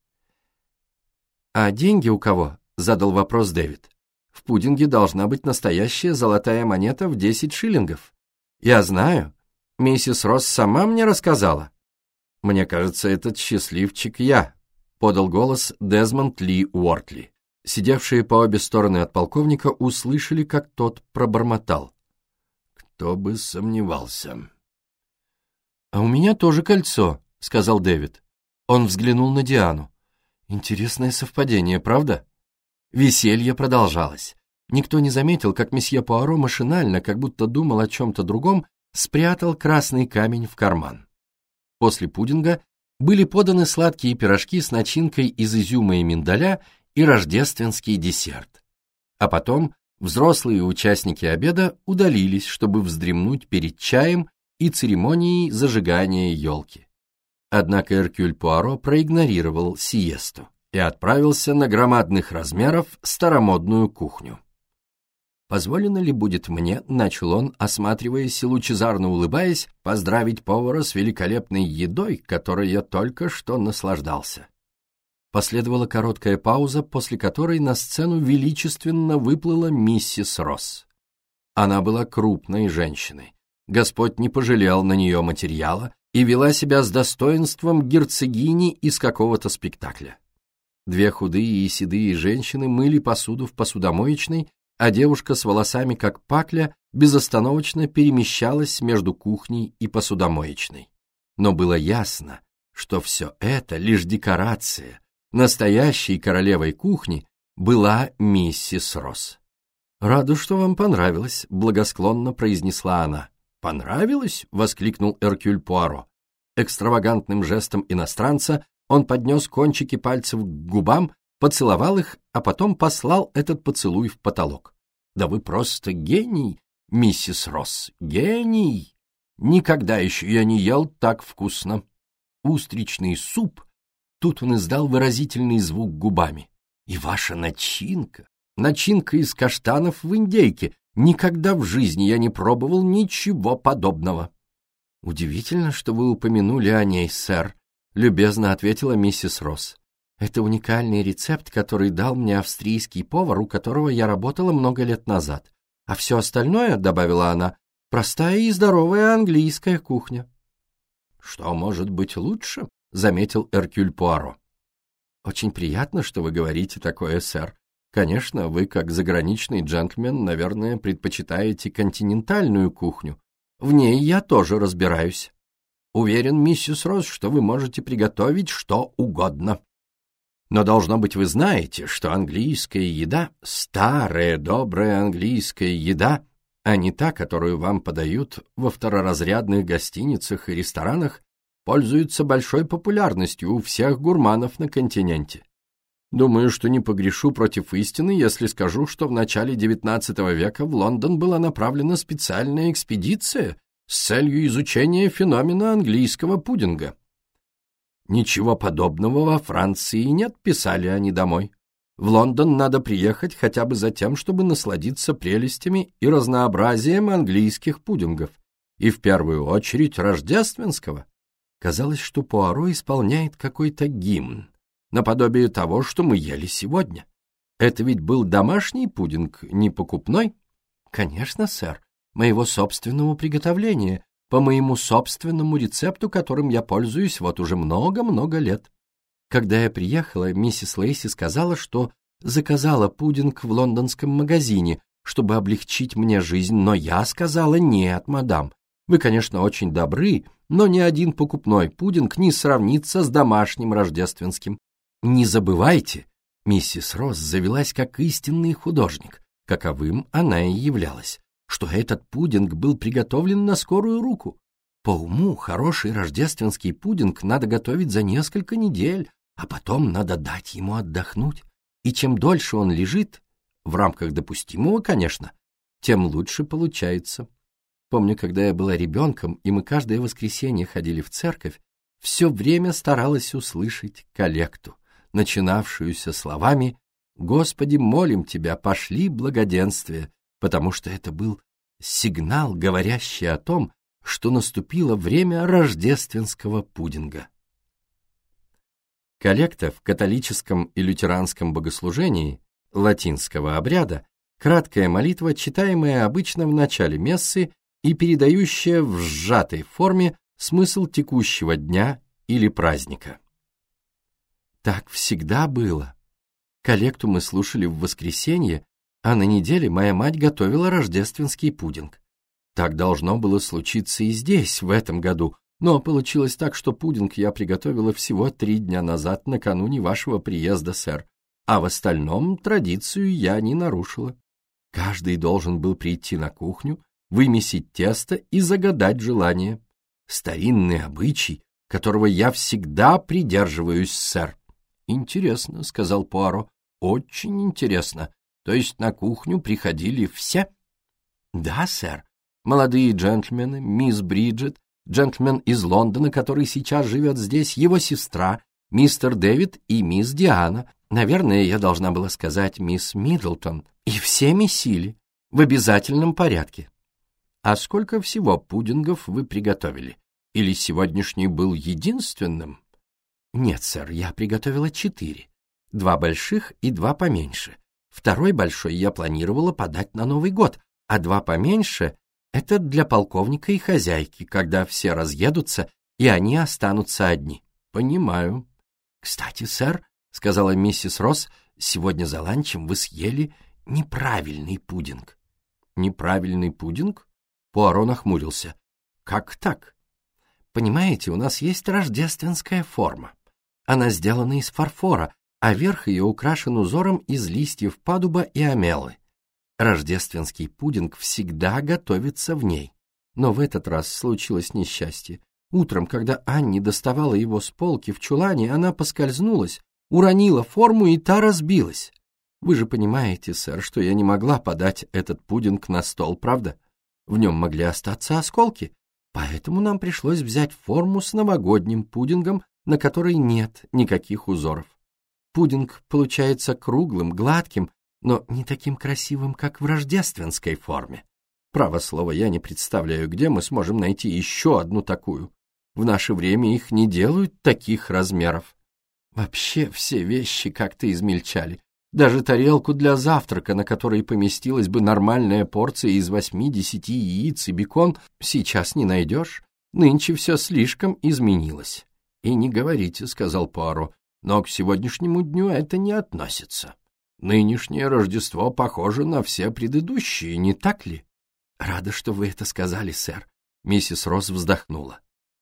«А деньги у кого?» — задал вопрос Дэвид. «В пудинге должна быть настоящая золотая монета в десять шиллингов. Я знаю. Миссис Росс сама мне рассказала». «Мне кажется, этот счастливчик я», — подал голос Дезмонд Ли Уортли. Сидевшие по обе стороны от полковника услышали, как тот пробормотал. «Кто бы сомневался». «А у меня тоже кольцо», — сказал Дэвид. Он взглянул на Диану. «Интересное совпадение, правда?» Веселье продолжалось. Никто не заметил, как месье Пуаро машинально, как будто думал о чем-то другом, спрятал красный камень в карман. После пудинга были поданы сладкие пирожки с начинкой из изюма и миндаля и рождественский десерт. А потом взрослые участники обеда удалились, чтобы вздремнуть перед чаем и церемонией зажигания елки. Однако Эркюль Пуаро проигнорировал сиесту и отправился на громадных размеров старомодную кухню. «Позволено ли будет мне, — начал он, осматриваясь и лучезарно улыбаясь, — поздравить повара с великолепной едой, которой я только что наслаждался?» Последовала короткая пауза, после которой на сцену величественно выплыла миссис Росс. Она была крупной женщиной. Господь не пожалел на нее материала и вела себя с достоинством герцогини из какого-то спектакля. Две худые и седые женщины мыли посуду в посудомоечной, а девушка с волосами как пакля безостановочно перемещалась между кухней и посудомоечной. Но было ясно, что все это лишь декорация, настоящей королевой кухни была миссис Росс. «Рада, что вам понравилось», — благосклонно произнесла она. «Понравилось?» — воскликнул Эркюль Пуаро. Экстравагантным жестом иностранца он поднес кончики пальцев к губам, поцеловал их, а потом послал этот поцелуй в потолок. «Да вы просто гений, миссис Росс, гений! Никогда еще я не ел так вкусно. Устричный суп Тут он издал выразительный звук губами. «И ваша начинка! Начинка из каштанов в индейке! Никогда в жизни я не пробовал ничего подобного!» «Удивительно, что вы упомянули о ней, сэр», — любезно ответила миссис Росс. «Это уникальный рецепт, который дал мне австрийский повар, у которого я работала много лет назад. А все остальное, — добавила она, — простая и здоровая английская кухня». «Что может быть лучше?» Заметил Эркюль Пуаро. «Очень приятно, что вы говорите такое, сэр. Конечно, вы, как заграничный джентльмен, наверное, предпочитаете континентальную кухню. В ней я тоже разбираюсь. Уверен, миссис Росс, что вы можете приготовить что угодно. Но, должно быть, вы знаете, что английская еда — старая добрая английская еда, а не та, которую вам подают во второразрядных гостиницах и ресторанах пользуется большой популярностью у всех гурманов на континенте. Думаю, что не погрешу против истины, если скажу, что в начале XIX века в Лондон была направлена специальная экспедиция с целью изучения феномена английского пудинга. Ничего подобного во Франции нет, писали они домой. В Лондон надо приехать хотя бы за тем, чтобы насладиться прелестями и разнообразием английских пудингов, и в первую очередь рождественского. Казалось, что Пуаро исполняет какой-то гимн, наподобие того, что мы ели сегодня. Это ведь был домашний пудинг, не покупной? Конечно, сэр, моего собственного приготовления, по моему собственному рецепту, которым я пользуюсь вот уже много-много лет. Когда я приехала, миссис Лейси сказала, что заказала пудинг в лондонском магазине, чтобы облегчить мне жизнь, но я сказала «нет, мадам». Вы, конечно, очень добры, но ни один покупной пудинг не сравнится с домашним рождественским. Не забывайте, миссис Росс завелась как истинный художник, каковым она и являлась, что этот пудинг был приготовлен на скорую руку. По уму хороший рождественский пудинг надо готовить за несколько недель, а потом надо дать ему отдохнуть. И чем дольше он лежит, в рамках допустимого, конечно, тем лучше получается. Помню, когда я была ребенком, и мы каждое воскресенье ходили в церковь, все время старалась услышать коллекту, начинавшуюся словами «Господи, молим Тебя, пошли благоденствие», потому что это был сигнал, говорящий о том, что наступило время рождественского пудинга. Коллекта в католическом и лютеранском богослужении латинского обряда краткая молитва, читаемая обычно в начале мессы и передающая в сжатой форме смысл текущего дня или праздника. Так всегда было. Коллекту мы слушали в воскресенье, а на неделе моя мать готовила рождественский пудинг. Так должно было случиться и здесь, в этом году, но получилось так, что пудинг я приготовила всего три дня назад, накануне вашего приезда, сэр, а в остальном традицию я не нарушила. Каждый должен был прийти на кухню, вымесить тесто и загадать желание. Старинный обычай, которого я всегда придерживаюсь, сэр. — Интересно, — сказал Пуаро, — очень интересно. То есть на кухню приходили все? — Да, сэр. Молодые джентльмены, мисс Бриджит, джентльмен из Лондона, который сейчас живет здесь, его сестра, мистер Дэвид и мисс Диана. Наверное, я должна была сказать мисс Миддлтон. И все месили, в обязательном порядке. А сколько всего пудингов вы приготовили? Или сегодняшний был единственным? Нет, сэр, я приготовила четыре. Два больших и два поменьше. Второй большой я планировала подать на Новый год, а два поменьше — это для полковника и хозяйки, когда все разъедутся, и они останутся одни. Понимаю. Кстати, сэр, — сказала миссис Росс, — сегодня за ланчем вы съели неправильный пудинг. Неправильный пудинг? Пуаро нахмурился. Как так? Понимаете, у нас есть рождественская форма. Она сделана из фарфора, а верх ее украшен узором из листьев падуба и амелы. Рождественский пудинг всегда готовится в ней. Но в этот раз случилось несчастье. Утром, когда Анни доставала его с полки в чулане, она поскользнулась, уронила форму, и та разбилась. Вы же понимаете, сэр, что я не могла подать этот пудинг на стол, правда? В нем могли остаться осколки, Поэтому нам пришлось взять форму с новогодним пудингом, на которой нет никаких узоров. Пудинг получается круглым, гладким, но не таким красивым, как в рождественской форме. Право слово, я не представляю, где мы сможем найти еще одну такую. В наше время их не делают таких размеров. Вообще все вещи как-то измельчали. Даже тарелку для завтрака, на которой поместилась бы нормальная порция из восьми-десяти яиц и бекон, сейчас не найдешь. Нынче все слишком изменилось. — И не говорите, — сказал Пуаро, — но к сегодняшнему дню это не относится. Нынешнее Рождество похоже на все предыдущие, не так ли? — Рада, что вы это сказали, сэр. Миссис Росс вздохнула.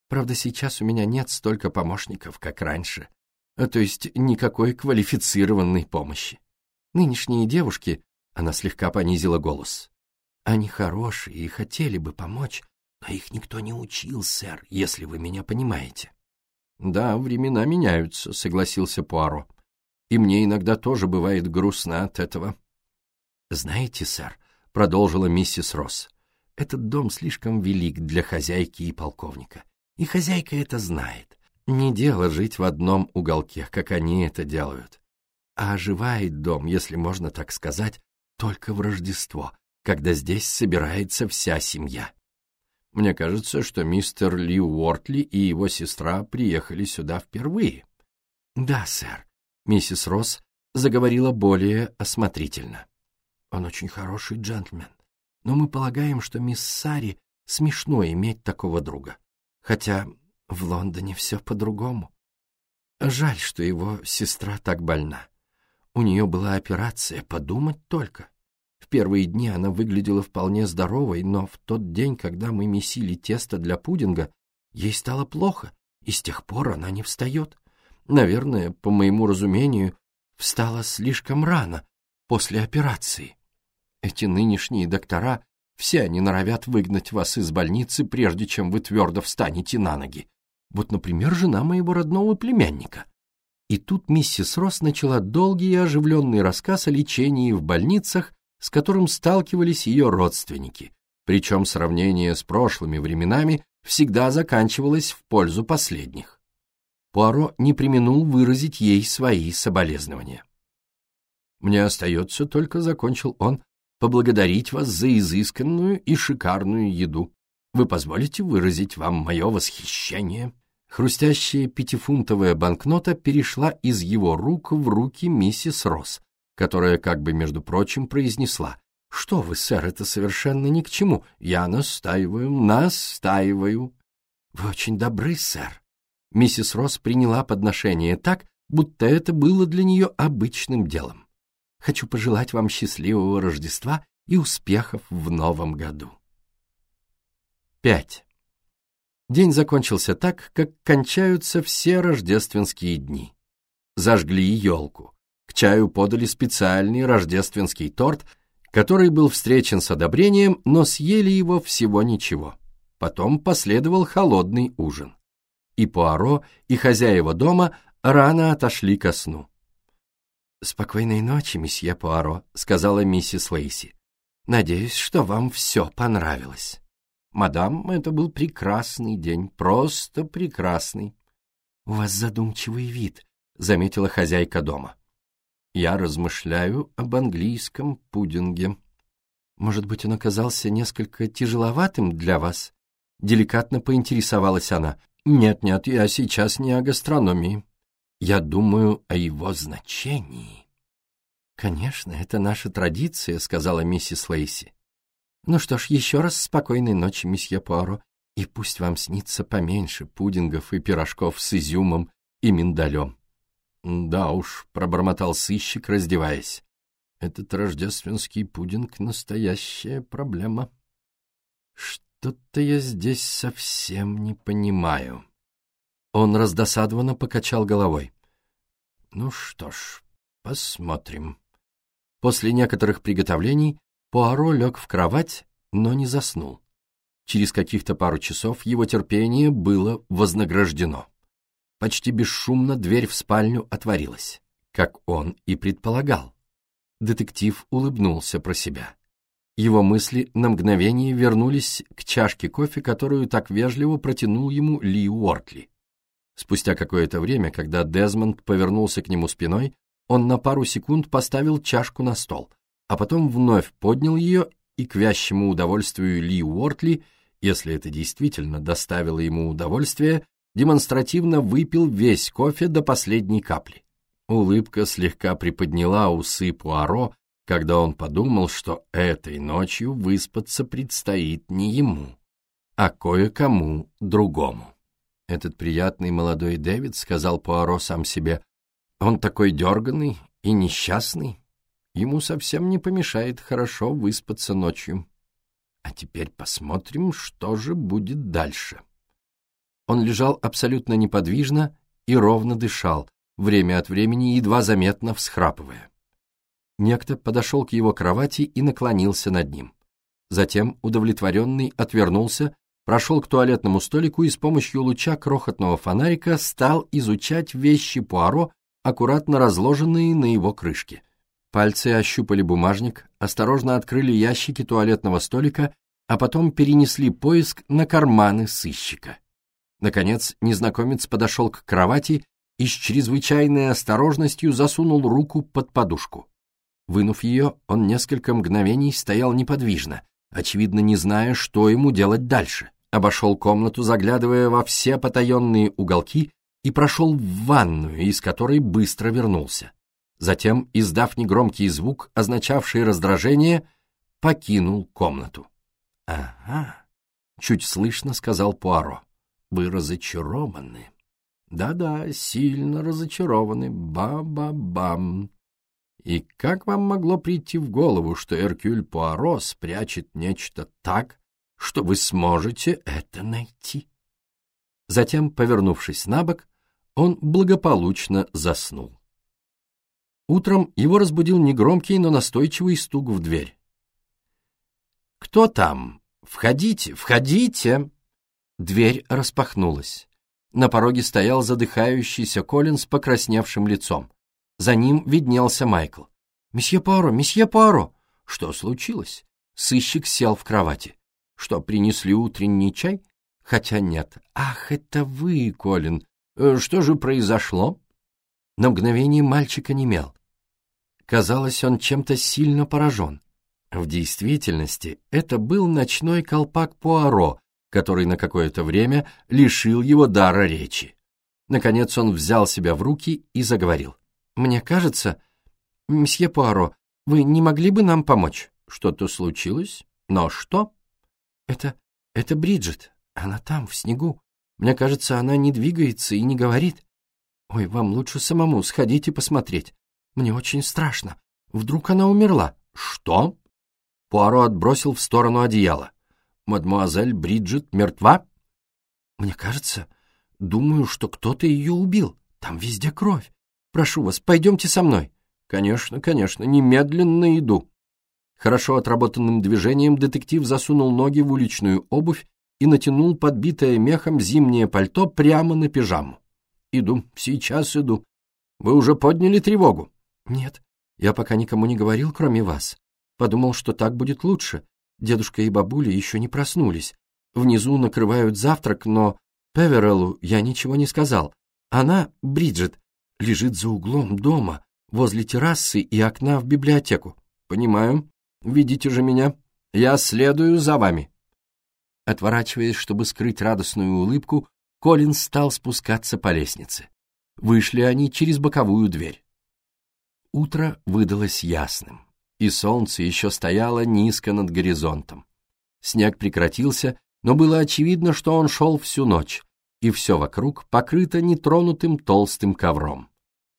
Правда, сейчас у меня нет столько помощников, как раньше. То есть никакой квалифицированной помощи. Нынешние девушки, она слегка понизила голос, они хорошие и хотели бы помочь, но их никто не учил, сэр, если вы меня понимаете. Да, времена меняются, согласился Пуаро. И мне иногда тоже бывает грустно от этого. Знаете, сэр, продолжила миссис Росс, этот дом слишком велик для хозяйки и полковника. И хозяйка это знает. Не дело жить в одном уголке, как они это делают а оживает дом, если можно так сказать, только в Рождество, когда здесь собирается вся семья. Мне кажется, что мистер Ли Уортли и его сестра приехали сюда впервые. — Да, сэр. Миссис Росс заговорила более осмотрительно. Он очень хороший джентльмен, но мы полагаем, что мисс Сари смешно иметь такого друга. Хотя в Лондоне все по-другому. Жаль, что его сестра так больна. У нее была операция, подумать только. В первые дни она выглядела вполне здоровой, но в тот день, когда мы месили тесто для пудинга, ей стало плохо, и с тех пор она не встает. Наверное, по моему разумению, встала слишком рано, после операции. Эти нынешние доктора, все они норовят выгнать вас из больницы, прежде чем вы твердо встанете на ноги. Вот, например, жена моего родного племянника. И тут миссис Росс начала долгий и оживленный рассказ о лечении в больницах, с которым сталкивались ее родственники, причем сравнение с прошлыми временами всегда заканчивалось в пользу последних. Пуаро не применул выразить ей свои соболезнования. Мне остается только, — закончил он, — поблагодарить вас за изысканную и шикарную еду. Вы позволите выразить вам мое восхищение?» Хрустящая пятифунтовая банкнота перешла из его рук в руки миссис Росс, которая, как бы между прочим, произнесла «Что вы, сэр, это совершенно ни к чему. Я настаиваю, настаиваю». «Вы очень добры, сэр». Миссис Росс приняла подношение так, будто это было для нее обычным делом. «Хочу пожелать вам счастливого Рождества и успехов в новом году». 5. День закончился так, как кончаются все рождественские дни. Зажгли елку. К чаю подали специальный рождественский торт, который был встречен с одобрением, но съели его всего ничего. Потом последовал холодный ужин. И Пуаро, и хозяева дома рано отошли ко сну. «Спокойной ночи, месье Пуаро», — сказала миссис Лейси. «Надеюсь, что вам все понравилось». «Мадам, это был прекрасный день, просто прекрасный». «У вас задумчивый вид», — заметила хозяйка дома. «Я размышляю об английском пудинге». «Может быть, он оказался несколько тяжеловатым для вас?» Деликатно поинтересовалась она. «Нет-нет, я сейчас не о гастрономии. Я думаю о его значении». «Конечно, это наша традиция», — сказала миссис Лейси. Ну что ж, еще раз спокойной ночи, месье Пуаро, и пусть вам снится поменьше пудингов и пирожков с изюмом и миндалем. Да уж, пробормотал сыщик, раздеваясь. Этот рождественский пудинг — настоящая проблема. Что-то я здесь совсем не понимаю. Он раздосадованно покачал головой. Ну что ж, посмотрим. После некоторых приготовлений Пуаро лег в кровать, но не заснул. Через каких-то пару часов его терпение было вознаграждено. Почти бесшумно дверь в спальню отворилась, как он и предполагал. Детектив улыбнулся про себя. Его мысли на мгновение вернулись к чашке кофе, которую так вежливо протянул ему Ли Уортли. Спустя какое-то время, когда Дезмонд повернулся к нему спиной, он на пару секунд поставил чашку на стол — а потом вновь поднял ее и к вящему удовольствию Ли Уортли, если это действительно доставило ему удовольствие, демонстративно выпил весь кофе до последней капли. Улыбка слегка приподняла усы Пуаро, когда он подумал, что этой ночью выспаться предстоит не ему, а кое-кому другому. Этот приятный молодой Дэвид сказал Пуаро сам себе, он такой дерганный и несчастный. Ему совсем не помешает хорошо выспаться ночью. А теперь посмотрим, что же будет дальше. Он лежал абсолютно неподвижно и ровно дышал, время от времени едва заметно всхрапывая. Некто подошел к его кровати и наклонился над ним. Затем, удовлетворенный, отвернулся, прошел к туалетному столику и с помощью луча крохотного фонарика стал изучать вещи Пуаро, аккуратно разложенные на его крышке. Пальцы ощупали бумажник, осторожно открыли ящики туалетного столика, а потом перенесли поиск на карманы сыщика. Наконец, незнакомец подошел к кровати и с чрезвычайной осторожностью засунул руку под подушку. Вынув ее, он несколько мгновений стоял неподвижно, очевидно, не зная, что ему делать дальше. Обошел комнату, заглядывая во все потаенные уголки, и прошел в ванную, из которой быстро вернулся. Затем, издав негромкий звук, означавший раздражение, покинул комнату. — Ага, — чуть слышно сказал Пуаро. — Вы разочарованы. Да-да, сильно разочарованы. Ба-ба-бам. И как вам могло прийти в голову, что Эркюль Пуаро спрячет нечто так, что вы сможете это найти? Затем, повернувшись на бок, он благополучно заснул. Утром его разбудил негромкий, но настойчивый стук в дверь. «Кто там? Входите, входите!» Дверь распахнулась. На пороге стоял задыхающийся Колин с покрасневшим лицом. За ним виднелся Майкл. «Месье Пуаро, месье Пуаро!» «Что случилось?» Сыщик сел в кровати. «Что, принесли утренний чай?» «Хотя нет». «Ах, это вы, Колин! Э, что же произошло?» На мгновение мальчик онемел. Казалось, он чем-то сильно поражен. В действительности это был ночной колпак Пуаро, который на какое-то время лишил его дара речи. Наконец он взял себя в руки и заговорил. «Мне кажется, мсье Пуаро, вы не могли бы нам помочь? Что-то случилось? Но что?» «Это... это Бриджит. Она там, в снегу. Мне кажется, она не двигается и не говорит. Ой, вам лучше самому сходить и посмотреть. Мне очень страшно. Вдруг она умерла?» «Что?» Пуаро отбросил в сторону одеяло. «Мадемуазель Бриджит мертва?» «Мне кажется, думаю, что кто-то ее убил. Там везде кровь. Прошу вас, пойдемте со мной». «Конечно, конечно, немедленно иду». Хорошо отработанным движением детектив засунул ноги в уличную обувь и натянул подбитое мехом зимнее пальто прямо на пижаму. «Иду, сейчас иду. Вы уже подняли тревогу?» «Нет, я пока никому не говорил, кроме вас. Подумал, что так будет лучше. Дедушка и бабуля еще не проснулись. Внизу накрывают завтрак, но Певереллу я ничего не сказал. Она, Бриджит, лежит за углом дома, возле террасы и окна в библиотеку. Понимаю. Видите же меня. Я следую за вами. Отворачиваясь, чтобы скрыть радостную улыбку, Колин стал спускаться по лестнице. Вышли они через боковую дверь. Утро выдалось ясным и солнце еще стояло низко над горизонтом. Снег прекратился, но было очевидно, что он шел всю ночь, и все вокруг покрыто нетронутым толстым ковром.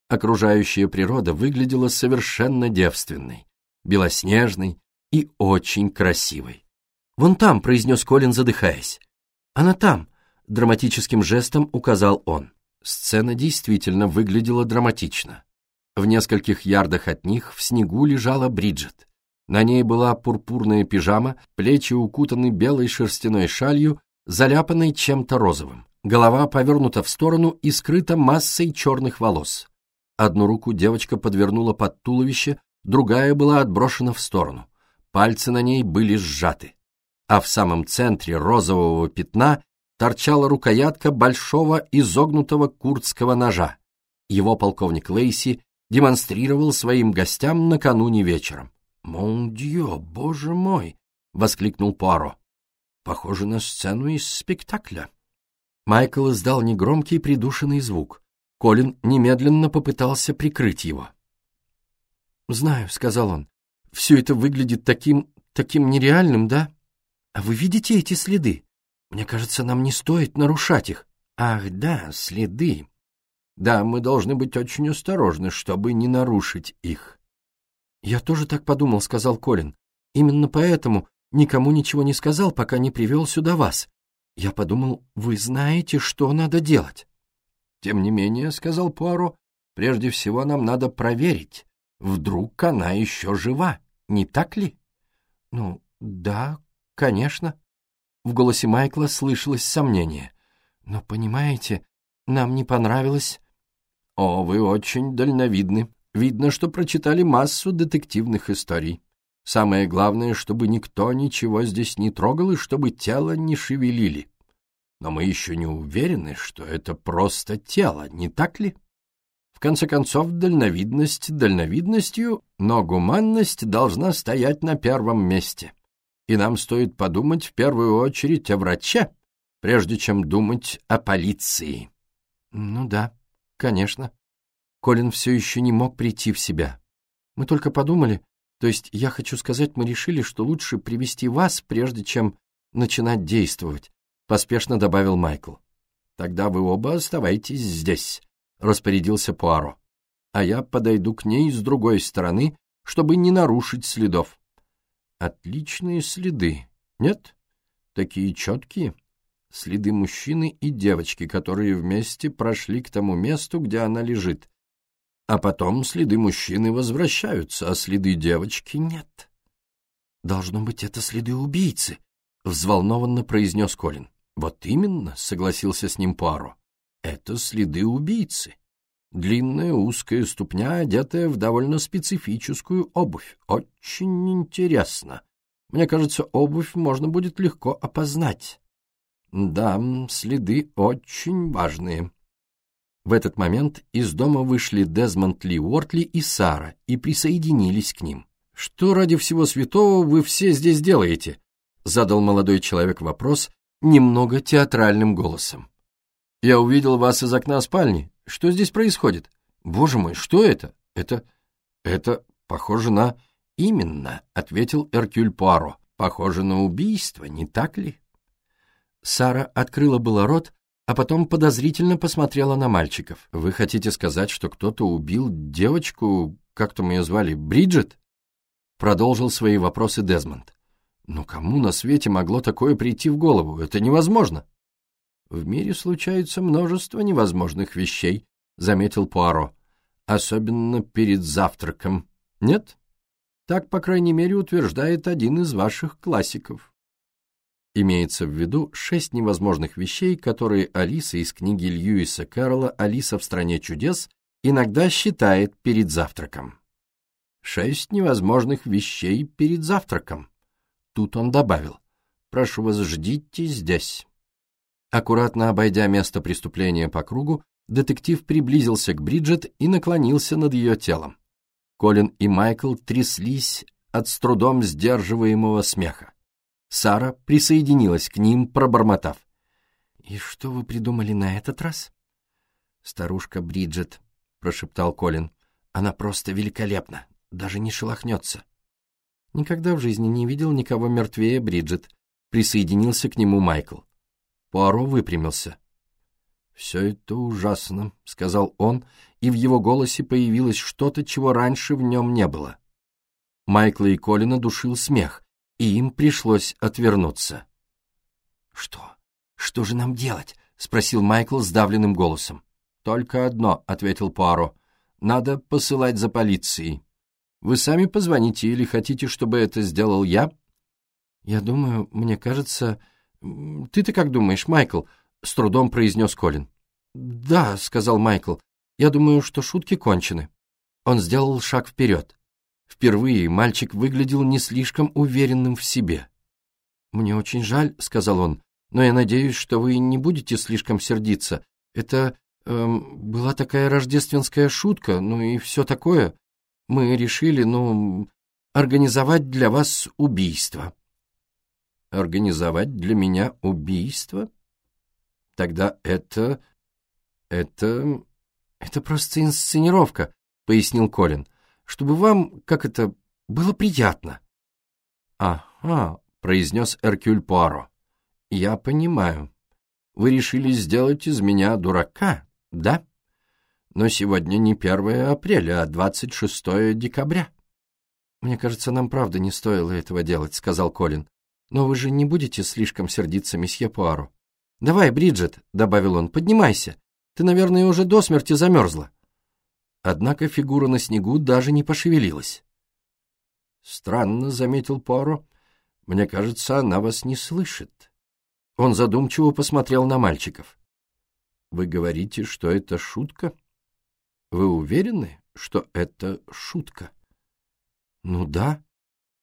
Окружающая природа выглядела совершенно девственной, белоснежной и очень красивой. «Вон там», — произнес Колин, задыхаясь. «Она там», — драматическим жестом указал он. Сцена действительно выглядела драматично. В нескольких ярдах от них в снегу лежала Бриджит. На ней была пурпурная пижама, плечи укутаны белой шерстяной шалью, заляпанной чем-то розовым. Голова повернута в сторону и скрыта массой черных волос. Одну руку девочка подвернула под туловище, другая была отброшена в сторону. Пальцы на ней были сжаты. А в самом центре розового пятна торчала рукоятка большого изогнутого курдского ножа. Его полковник Лейси демонстрировал своим гостям накануне вечером. «Мон боже мой!» — воскликнул Пуаро. «Похоже на сцену из спектакля». Майкл издал негромкий придушенный звук. Колин немедленно попытался прикрыть его. «Знаю», — сказал он, — «все это выглядит таким... таким нереальным, да? А вы видите эти следы? Мне кажется, нам не стоит нарушать их». «Ах, да, следы», да, мы должны быть очень осторожны, чтобы не нарушить их. Я тоже так подумал, сказал Колин. Именно поэтому никому ничего не сказал, пока не привел сюда вас. Я подумал, вы знаете, что надо делать. Тем не менее, сказал Пуаро, прежде всего нам надо проверить, вдруг она еще жива, не так ли? Ну, да, конечно. В голосе Майкла слышалось сомнение. Но, понимаете, нам не понравилось «О, вы очень дальновидны. Видно, что прочитали массу детективных историй. Самое главное, чтобы никто ничего здесь не трогал и чтобы тело не шевелили. Но мы еще не уверены, что это просто тело, не так ли? В конце концов, дальновидность дальновидностью, но гуманность должна стоять на первом месте. И нам стоит подумать в первую очередь о враче, прежде чем думать о полиции». «Ну да», Конечно. Колин все еще не мог прийти в себя. Мы только подумали, то есть я хочу сказать, мы решили, что лучше привести вас, прежде чем начинать действовать, поспешно добавил Майкл. Тогда вы оба оставайтесь здесь, распорядился Пуаро. А я подойду к ней с другой стороны, чтобы не нарушить следов. Отличные следы, нет? Такие четкие следы мужчины и девочки, которые вместе прошли к тому месту, где она лежит. А потом следы мужчины возвращаются, а следы девочки нет. «Должно быть, это следы убийцы», — взволнованно произнес Колин. «Вот именно», — согласился с ним Пуаро. «Это следы убийцы. Длинная узкая ступня, одетая в довольно специфическую обувь. Очень интересно. Мне кажется, обувь можно будет легко опознать». Да, следы очень важные. В этот момент из дома вышли Дезмонд Ли Уортли и Сара и присоединились к ним. «Что ради всего святого вы все здесь делаете?» — задал молодой человек вопрос немного театральным голосом. «Я увидел вас из окна спальни. Что здесь происходит? Боже мой, что это? Это... это похоже на...» «Именно», — ответил Эркюль Пуаро. «Похоже на убийство, не так ли?» Сара открыла было рот, а потом подозрительно посмотрела на мальчиков. «Вы хотите сказать, что кто-то убил девочку, как там ее звали, Бриджит?» Продолжил свои вопросы Дезмонд. «Но кому на свете могло такое прийти в голову? Это невозможно!» «В мире случается множество невозможных вещей», — заметил Пуаро. «Особенно перед завтраком. Нет?» Так, по крайней мере, утверждает один из ваших классиков. Имеется в виду шесть невозможных вещей, которые Алиса из книги Льюиса Кэрролла «Алиса в стране чудес» иногда считает перед завтраком. Шесть невозможных вещей перед завтраком. Тут он добавил. Прошу вас, ждите здесь. Аккуратно обойдя место преступления по кругу, детектив приблизился к Бриджит и наклонился над ее телом. Колин и Майкл тряслись от с трудом сдерживаемого смеха. Сара присоединилась к ним, пробормотав. «И что вы придумали на этот раз?» «Старушка Бриджит», — прошептал Колин. «Она просто великолепна, даже не шелохнется». «Никогда в жизни не видел никого мертвее Бриджит», — присоединился к нему Майкл. Пуаро выпрямился. «Все это ужасно», — сказал он, и в его голосе появилось что-то, чего раньше в нем не было. Майкла и Колина душил смех, и им пришлось отвернуться. «Что? Что же нам делать?» — спросил Майкл сдавленным голосом. «Только одно», — ответил Пуаро. «Надо посылать за полицией. Вы сами позвоните или хотите, чтобы это сделал я?» «Я думаю, мне кажется...» «Ты-то как думаешь, Майкл?» — с трудом произнес Колин. «Да», — сказал Майкл. «Я думаю, что шутки кончены». Он сделал шаг вперед. Впервые мальчик выглядел не слишком уверенным в себе. «Мне очень жаль», — сказал он, — «но я надеюсь, что вы не будете слишком сердиться. Это эм, была такая рождественская шутка, ну и все такое. Мы решили, ну, организовать для вас убийство». «Организовать для меня убийство? Тогда это... это... это просто инсценировка», — пояснил Колин чтобы вам, как это, было приятно. — Ага, — произнес Эркюль Пуаро. — Я понимаю. Вы решили сделать из меня дурака, да? Но сегодня не 1 апреля, а 26 декабря. — Мне кажется, нам правда не стоило этого делать, — сказал Колин. — Но вы же не будете слишком сердиться, месье Пуаро. — Давай, Бриджит, — добавил он, — поднимайся. Ты, наверное, уже до смерти замерзла. Однако фигура на снегу даже не пошевелилась. «Странно», — заметил Пуаро. «Мне кажется, она вас не слышит». Он задумчиво посмотрел на мальчиков. «Вы говорите, что это шутка? Вы уверены, что это шутка?» «Ну да».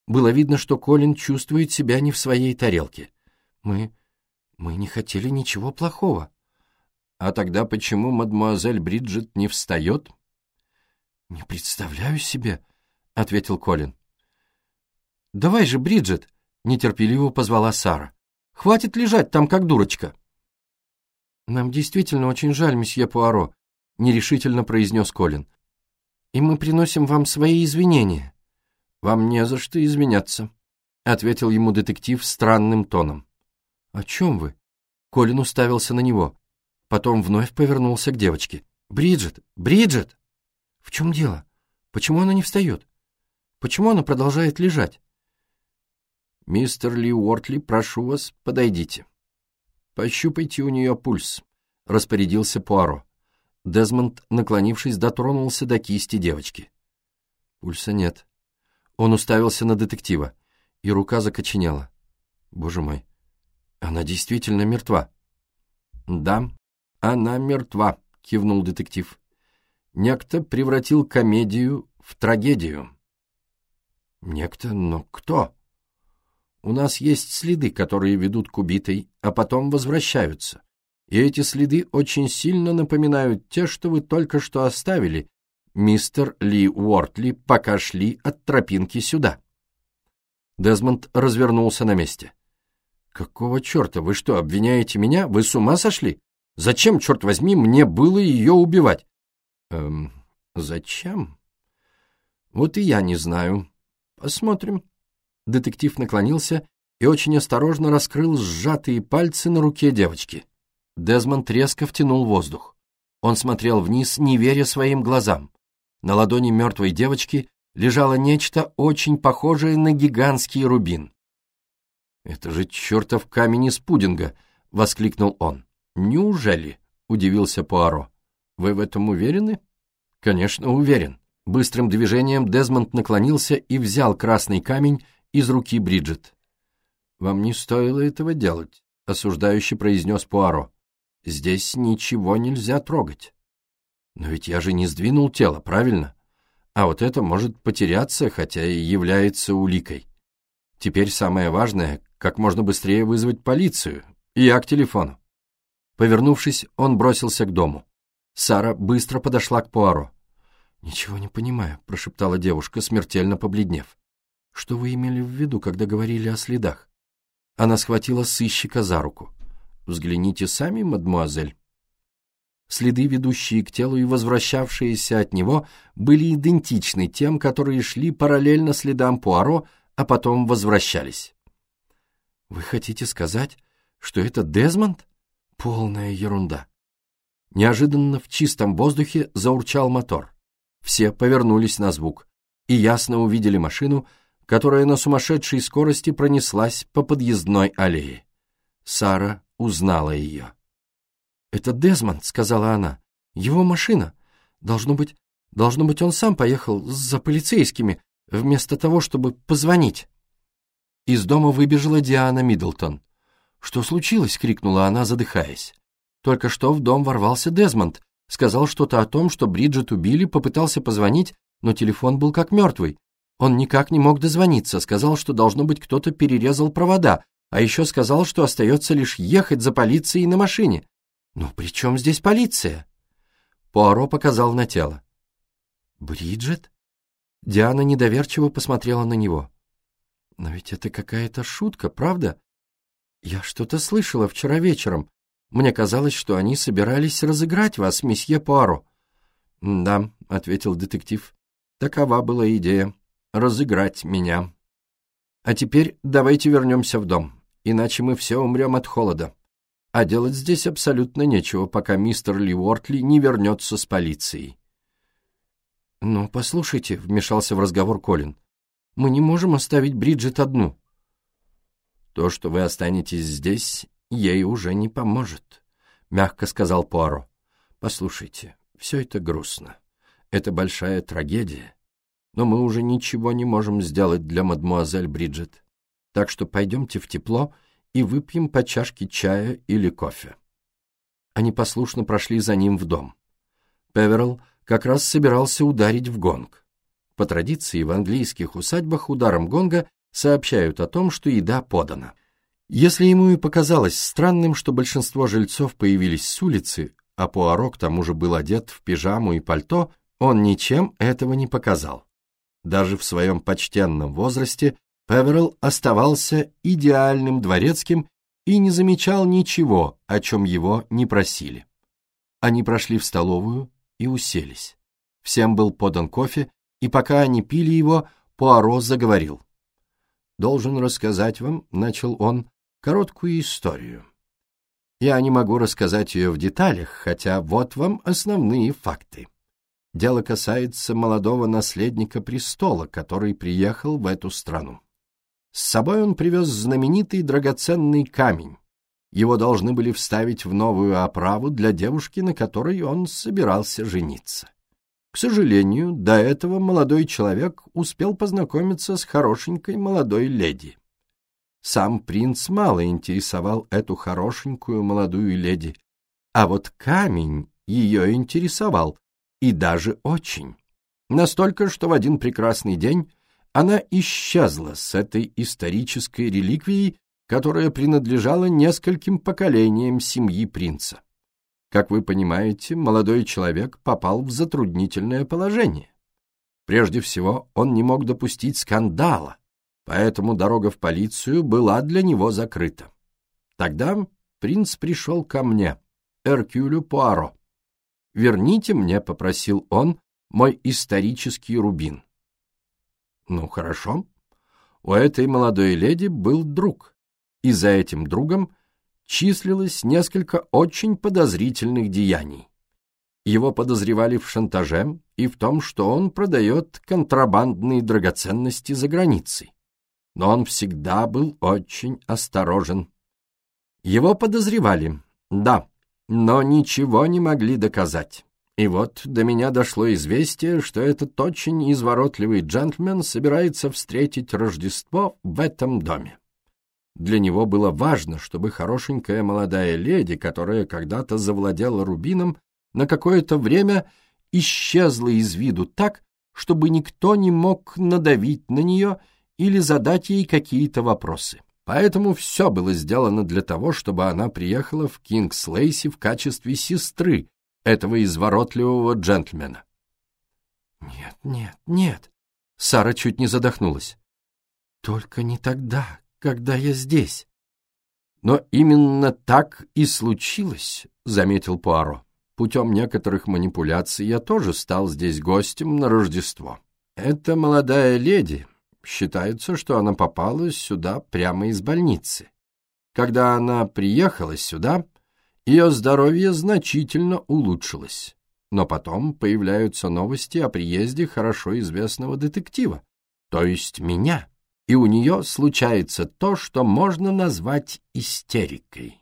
Было видно, что Колин чувствует себя не в своей тарелке. «Мы... мы не хотели ничего плохого». «А тогда почему мадемуазель Бриджит не встает?» «Не представляю себе», — ответил Колин. «Давай же, Бриджит», — нетерпеливо позвала Сара. «Хватит лежать там, как дурочка». «Нам действительно очень жаль, месье Пуаро», — нерешительно произнес Колин. «И мы приносим вам свои извинения». «Вам не за что извиняться», — ответил ему детектив странным тоном. «О чем вы?» Колин уставился на него. Потом вновь повернулся к девочке. «Бриджит! Бриджит!» В чем дело? Почему она не встает? Почему она продолжает лежать? Мистер Ли Уортли, прошу вас, подойдите. Пощупайте у нее пульс, распорядился Пуаро. Дезмонд, наклонившись, дотронулся до кисти девочки. Пульса нет. Он уставился на детектива, и рука закоченела. Боже мой, она действительно мертва. Да, она мертва, кивнул детектив. Некто превратил комедию в трагедию. Некто, но кто? У нас есть следы, которые ведут к убитой, а потом возвращаются. и эти следы очень сильно напоминают те, что вы только что оставили, мистер Ли Уортли, пока шли от тропинки сюда. Дезмонд развернулся на месте. «Какого черта? Вы что, обвиняете меня? Вы с ума сошли? Зачем, черт возьми, мне было ее убивать?» «Эм, зачем?» «Вот и я не знаю. Посмотрим». Детектив наклонился и очень осторожно раскрыл сжатые пальцы на руке девочки. Дезмонд резко втянул воздух. Он смотрел вниз, не веря своим глазам. На ладони мертвой девочки лежало нечто очень похожее на гигантский рубин. «Это же чертов камень из пудинга!» — воскликнул он. «Неужели?» — удивился Пуаро. «Вы в этом уверены?» «Конечно, уверен». Быстрым движением Дезмонд наклонился и взял красный камень из руки Бриджит. «Вам не стоило этого делать», — осуждающе произнес Пуаро. «Здесь ничего нельзя трогать». «Но ведь я же не сдвинул тело, правильно? А вот это может потеряться, хотя и является уликой. Теперь самое важное как можно быстрее вызвать полицию, и я к телефону. Повернувшись, он бросился к дому. Сара быстро подошла к Пуаро. «Ничего не понимаю», — прошептала девушка, смертельно побледнев. «Что вы имели в виду, когда говорили о следах?» Она схватила сыщика за руку. «Взгляните сами, мадмуазель». Следы, ведущие к телу и возвращавшиеся от него, были идентичны тем, которые шли параллельно следам Пуаро, а потом возвращались. Вы хотите сказать, что это Дезмонд? Полная ерунда. Неожиданно в чистом воздухе заурчал мотор. Все повернулись на звук и ясно увидели машину, которая на сумасшедшей скорости пронеслась по подъездной аллее. Сара узнала ее. «Это Дезмонд», — сказала она. «Его машина. Должно быть, должно быть, он сам поехал за полицейскими, вместо того, чтобы позвонить». Из дома выбежала Диана Миддлтон. «Что случилось?» — крикнула она, задыхаясь. «Только что в дом ворвался Дезмонд. Сказал что-то о том, что Бриджит убили, попытался позвонить, но телефон был как мертвый. Он никак не мог дозвониться, сказал, что, должно быть, кто-то перерезал провода, а еще сказал, что остается лишь ехать за полицией на машине. «Ну, при чем здесь полиция?» Пуаро показал на тело. «Бриджит?» Диана недоверчиво посмотрела на него. Но ведь это какая-то шутка, правда? Я что-то слышала вчера вечером. Мне казалось, что они собирались разыграть вас, месье Пуаро. Да, ответил детектив. Такова была идея разыграть меня. А теперь давайте вернемся в дом, иначе мы все умрем от холода. А делать здесь абсолютно нечего, пока мистер Ли Уортли не вернется с полицией. «Ну, послушайте», — вмешался в разговор Колин, мы не можем оставить Бриджит одну. То, что вы останетесь здесь, ей уже не поможет, мягко сказал Пуаро. Послушайте, все это грустно. Это большая трагедия. Но мы уже ничего не можем сделать для мадмуазель Бриджит. Так что пойдемте в тепло и выпьем по чашке чая или кофе. Они послушно прошли за ним в дом. Певерл как раз собирался ударить в гонг. По традиции в английских усадьбах ударом гонга сообщают о том, что еда подана. Если ему и показалось странным, что большинство жильцов появились с улицы, а Пуаро к тому же был одет в пижаму и пальто, он ничем этого не показал. Даже в своем почтенном возрасте Певерл оставался идеальным дворецким и не замечал ничего, о чем его не просили. Они прошли в столовую и уселись. Всем был подан кофе, и пока они пили его, Пуаро заговорил. «Должен рассказать вам», — начал он, — «короткую историю. Я не могу рассказать ее в деталях, хотя вот вам основные факты. Дело касается молодого наследника престола, который приехал в эту страну. С собой он привез знаменитый драгоценный камень. Его должны были вставить в новую оправу для девушки, на которой он собирался жениться. К сожалению, до этого молодой человек успел познакомиться с хорошенькой молодой леди. Сам принц мало интересовал эту хорошенькую молодую леди, а вот камень ее интересовал, и даже очень. Настолько, что в один прекрасный день она исчезла с этой исторической реликвией, которая принадлежала нескольким поколениям семьи принца. Как вы понимаете, молодой человек попал в затруднительное положение. Прежде всего, он не мог допустить скандала, поэтому дорога в полицию была для него закрыта. Тогда принц пришел ко мне, Эркюлю Пуаро. «Верните мне», — попросил он, — «мой исторический рубин». Ну, хорошо. У этой молодой леди был друг, и за этим другом числилось несколько очень подозрительных деяний. Его подозревали в шантаже и в том, что он продает контрабандные драгоценности за границей. Но он всегда был очень осторожен. Его подозревали, да, но ничего не могли доказать. И вот до меня дошло известие, что этот очень изворотливый джентльмен собирается встретить Рождество в этом доме. Для него было важно, чтобы хорошенькая молодая леди, которая когда-то завладела рубином, на какое-то время исчезла из виду так, чтобы никто не мог надавить на нее или задать ей какие-то вопросы. Поэтому все было сделано для того, чтобы она приехала в Кингс-Лейси в качестве сестры этого изворотливого джентльмена. «Нет, нет, нет!» Сара чуть не задохнулась. «Только не тогда, когда я здесь». «Но именно так и случилось», — заметил Пуаро. «Путем некоторых манипуляций я тоже стал здесь гостем на Рождество. Эта молодая леди, считается, что она попала сюда прямо из больницы. Когда она приехала сюда, ее здоровье значительно улучшилось. Но потом появляются новости о приезде хорошо известного детектива, то есть меня, и у нее случается то, что можно назвать истерикой.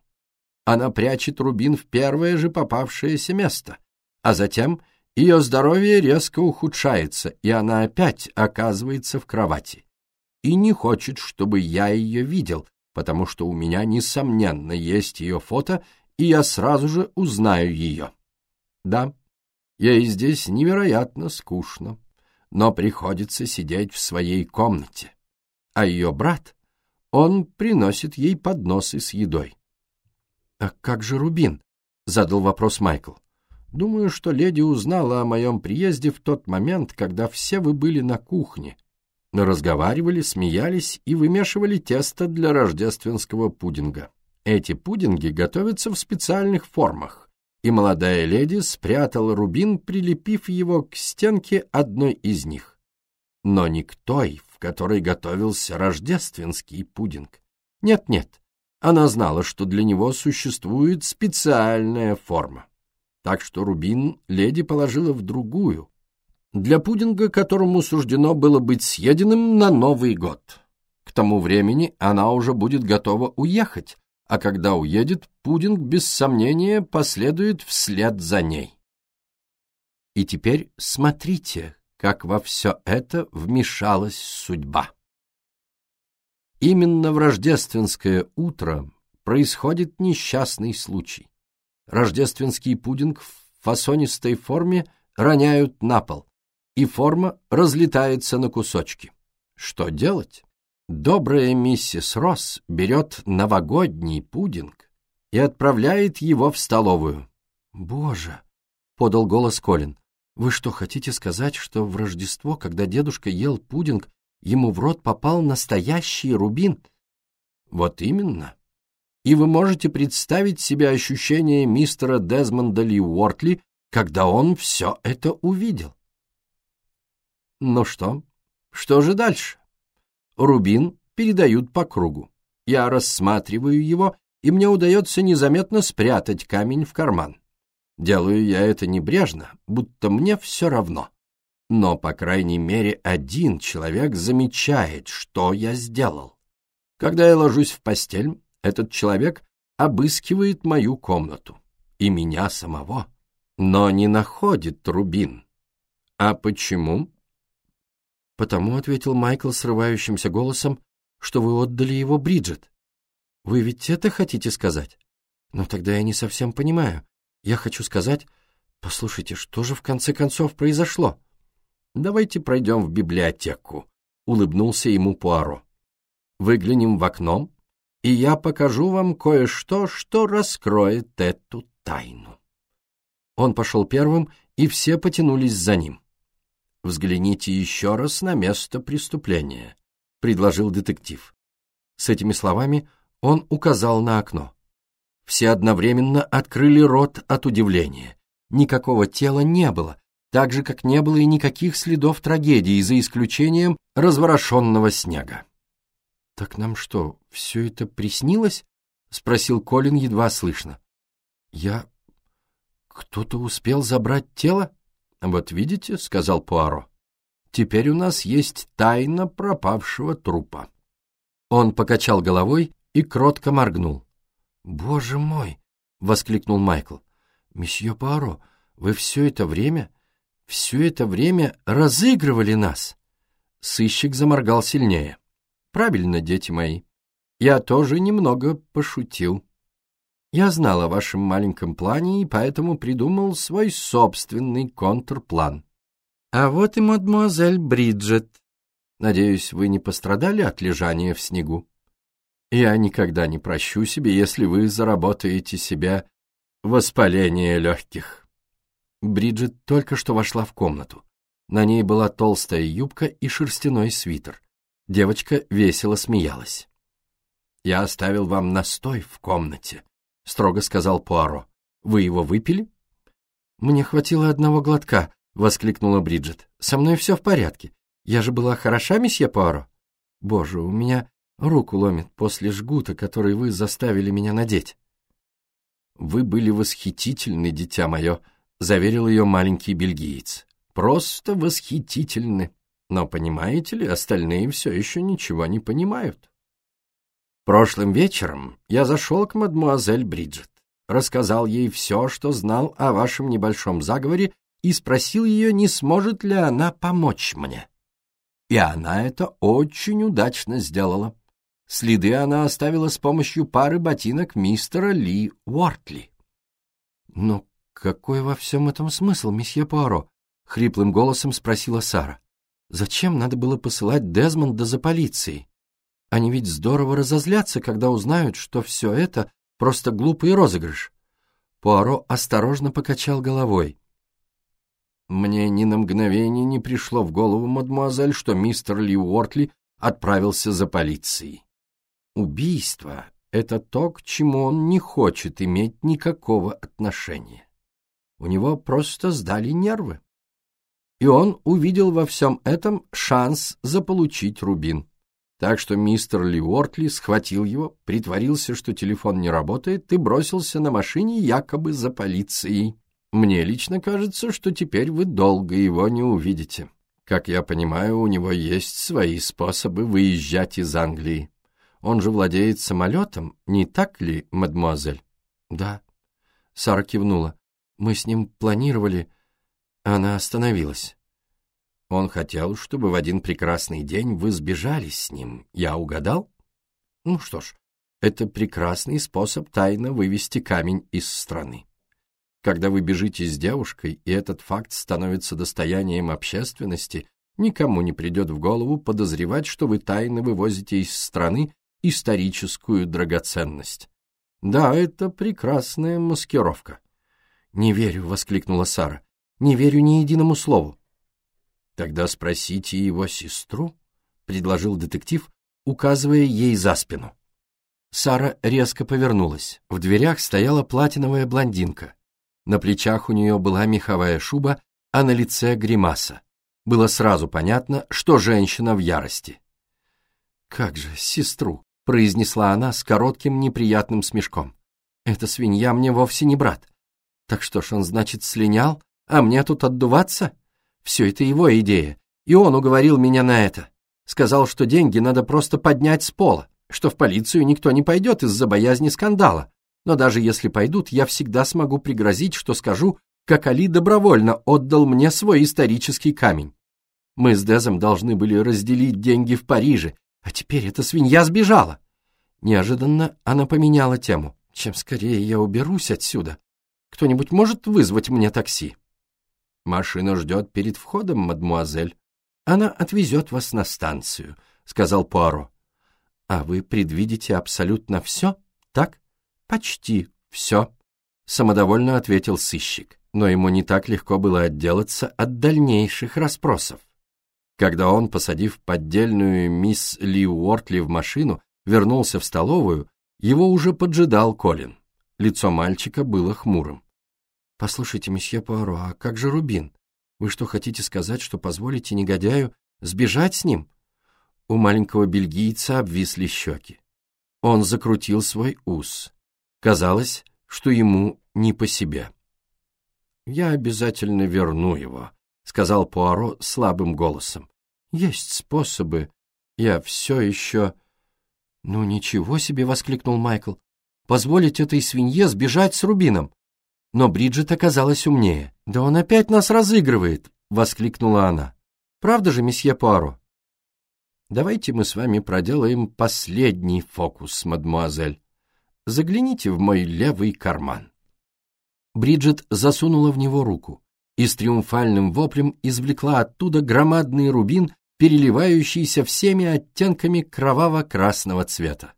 Она прячет рубин в первое же попавшееся место, а затем ее здоровье резко ухудшается, и она опять оказывается в кровати. И не хочет, чтобы я ее видел, потому что у меня, несомненно, есть ее фото и я сразу же узнаю ее. Да, ей здесь невероятно скучно, но приходится сидеть в своей комнате. А ее брат, он приносит ей подносы с едой. — А как же Рубин? — задал вопрос Майкл. — Думаю, что леди узнала о моем приезде в тот момент, когда все вы были на кухне. Разговаривали, смеялись и вымешивали тесто для рождественского пудинга. Эти пудинги готовятся в специальных формах, и молодая леди спрятала рубин, прилепив его к стенке одной из них. Но не к той, в которой готовился рождественский пудинг. Нет-нет, она знала, что для него существует специальная форма. Так что рубин леди положила в другую, для пудинга, которому суждено было быть съеденным на Новый год. К тому времени она уже будет готова уехать, а когда уедет, пудинг без сомнения последует вслед за ней. И теперь смотрите, как во все это вмешалась судьба. Именно в рождественское утро происходит несчастный случай. Рождественский пудинг в фасонистой форме роняют на пол, и форма разлетается на кусочки. Что делать? Добрая миссис Росс берет новогодний пудинг и отправляет его в столовую. «Боже!» — подал голос Колин. «Вы что, хотите сказать, что в Рождество, когда дедушка ел пудинг, ему в рот попал настоящий рубин?» «Вот именно. И вы можете представить себе ощущение мистера Дезмонда Ли Уортли, когда он все это увидел». «Ну что? Что же дальше?» Рубин передают по кругу. Я рассматриваю его, и мне удается незаметно спрятать камень в карман. Делаю я это небрежно, будто мне все равно. Но, по крайней мере, один человек замечает, что я сделал. Когда я ложусь в постель, этот человек обыскивает мою комнату и меня самого, но не находит рубин. А почему? «Потому», — ответил Майкл срывающимся голосом, «что вы отдали его Бриджит. Вы ведь это хотите сказать? Но тогда я не совсем понимаю. Я хочу сказать, послушайте, что же в конце концов произошло?» «Давайте пройдем в библиотеку», — улыбнулся ему Пуаро. «Выглянем в окно и я покажу вам кое-что, что раскроет эту тайну. Он пошел первым, и все потянулись за ним. «Взгляните еще раз на место преступления», — предложил детектив. С этими словами он указал на окно. Все одновременно открыли рот от удивления. Никакого тела не было, так же, как не было и никаких следов трагедии, за исключением разворошенного снега. «Так нам что, все это приснилось?» — спросил Колин едва слышно. «Я... Кто-то успел забрать тело?» «Вот видите», — сказал Пуаро, — «теперь у нас есть тайна пропавшего трупа». Он покачал головой и кротко моргнул. «Боже мой!» — воскликнул Майкл. «Месье Пуаро, вы все это время, все это время разыгрывали нас!» Сыщик заморгал сильнее. «Правильно, дети мои. Я тоже немного пошутил. Я знал о вашем маленьком плане и поэтому придумал свой собственный контрплан. А вот и мадемуазель Бриджет. Надеюсь, вы не пострадали от лежания в снегу? Я никогда не прощу себе, если вы заработаете себе воспаление легких. Бриджит только что вошла в комнату. На ней была толстая юбка и шерстяной свитер. Девочка весело смеялась. «Я оставил вам настой в комнате», — строго сказал Пуаро. «Вы его выпили?» «Мне хватило одного глотка», — воскликнула Бриджит. «Со мной все в порядке. Я же была хороша, месье Пуаро? Боже, у меня руку ломит после жгута, который вы заставили меня надеть». «Вы были восхитительны, дитя мое», — заверил ее маленький бельгиец. «Просто восхитительны. Но, понимаете ли, остальные все еще ничего не понимают». Прошлым вечером я зашел к мадмуазель Бриджит, рассказал ей все, что знал о вашем небольшом заговоре и спросил ее, не сможет ли она помочь мне. И она это очень удачно сделала. Следы она оставила с помощью пары ботинок мистера Ли Уортли. «Но какой во всем этом смысл, месье Пуаро?» — хриплым голосом спросила Сара. «Зачем надо было посылать Дезмонда за полицией? Они ведь здорово разозлятся, когда узнают, что все это просто глупый розыгрыш. Пуаро осторожно покачал головой. Мне ни на мгновение не пришло в голову, мадемуазель, что мистер Ли Уортли отправился за полицией. Убийство — это то, к чему он не хочет иметь никакого отношения. У него просто сдали нервы. И он увидел во всем этом шанс заполучить рубин. Так что мистер Ли Уортли схватил его, притворился, что телефон не работает, и бросился на машине якобы за полицией. Мне лично кажется, что теперь вы долго его не увидите. Как я понимаю, у него есть свои способы выезжать из Англии. Он же владеет самолетом, не так ли, мадемуазель? Да. Сара кивнула. Мы с ним планировали... Она остановилась. Он хотел, чтобы в один прекрасный день вы сбежались с ним. Я угадал? Ну что ж, это прекрасный способ тайно вывести камень из страны. Когда вы бежите с девушкой, и этот факт становится достоянием общественности, никому не придет в голову подозревать, что вы тайно вывозите из страны историческую драгоценность. Да, это прекрасная маскировка. «Не верю», — воскликнула Сара. «Не верю ни единому слову. «Тогда спросите его сестру», — предложил детектив, указывая ей за спину. Сара резко повернулась. В дверях стояла платиновая блондинка. На плечах у нее была меховая шуба, а на лице гримаса. Было сразу понятно, что женщина в ярости. «Как же, сестру!» — произнесла она с коротким неприятным смешком. «Эта свинья мне вовсе не брат. Так что ж он, значит, слинял, а мне тут отдуваться?» Все это его идея, и он уговорил меня на это. Сказал, что деньги надо просто поднять с пола, что в полицию никто не пойдет из-за боязни скандала. Но даже если пойдут, я всегда смогу пригрозить, что скажу, как Али добровольно отдал мне свой исторический камень. Мы с Дезом должны были разделить деньги в Париже, а теперь эта свинья сбежала. Неожиданно она поменяла тему. Чем скорее я уберусь отсюда, кто-нибудь может вызвать мне такси? «Машина ждет перед входом, мадмуазель. Она отвезет вас на станцию», — сказал Пуаро. А вы предвидите абсолютно все, так? Почти все, самодовольно ответил сыщик, но ему не так легко было отделаться от дальнейших расспросов. Когда он, посадив поддельную мисс Ли Уортли в машину, вернулся в столовую, его уже поджидал Колин. Лицо мальчика было хмурым. «Послушайте, месье Пуаро, а как же Рубин? Вы что, хотите сказать, что позволите негодяю сбежать с ним?» У маленького бельгийца обвисли щеки. Он закрутил свой ус. Казалось, что ему не по себе. «Я обязательно верну его», — сказал Пуаро слабым голосом. «Есть способы. Я все еще...» «Ну ничего себе!» — воскликнул Майкл. «Позволить этой свинье сбежать с Рубином!» Но Бриджит оказалась умнее. «Да он опять нас разыгрывает!» — воскликнула она. «Правда же, месье Пуаро?» «Давайте мы с вами проделаем последний фокус, мадмуазель. Загляните в мой левый карман». Бриджит засунула в него руку и с триумфальным воплем извлекла оттуда громадный рубин переливающийся всеми оттенками кроваво-красного цвета.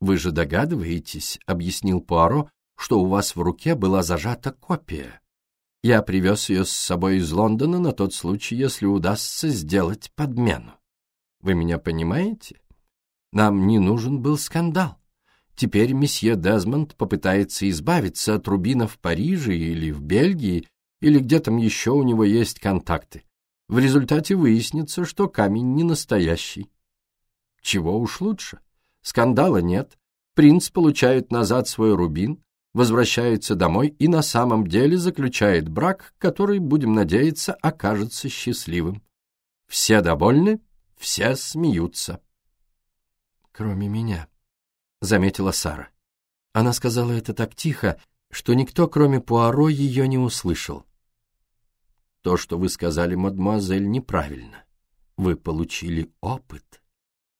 «Вы же догадываетесь», — объяснил Пуаро, «что у вас в руке была зажата копия. Я привез ее с собой из Лондона на тот случай, если удастся сделать подмену. Вы меня понимаете? Нам не нужен был скандал. Теперь месье Дезмонд попытается избавиться от рубина в Париже или в Бельгии, или где там еще у него есть контакты. В результате выяснится, что камень не настоящий. Чего уж лучше. Скандала нет. Принц получает назад свой рубин, возвращается домой и на самом деле заключает брак, который, будем надеяться, окажется счастливым. Все довольны, все смеются. Кроме меня, заметила Сара. Она сказала это так тихо, что никто, кроме Пуаро, ее не услышал. То, что вы сказали, мадемуазель, неправильно. Вы получили опыт.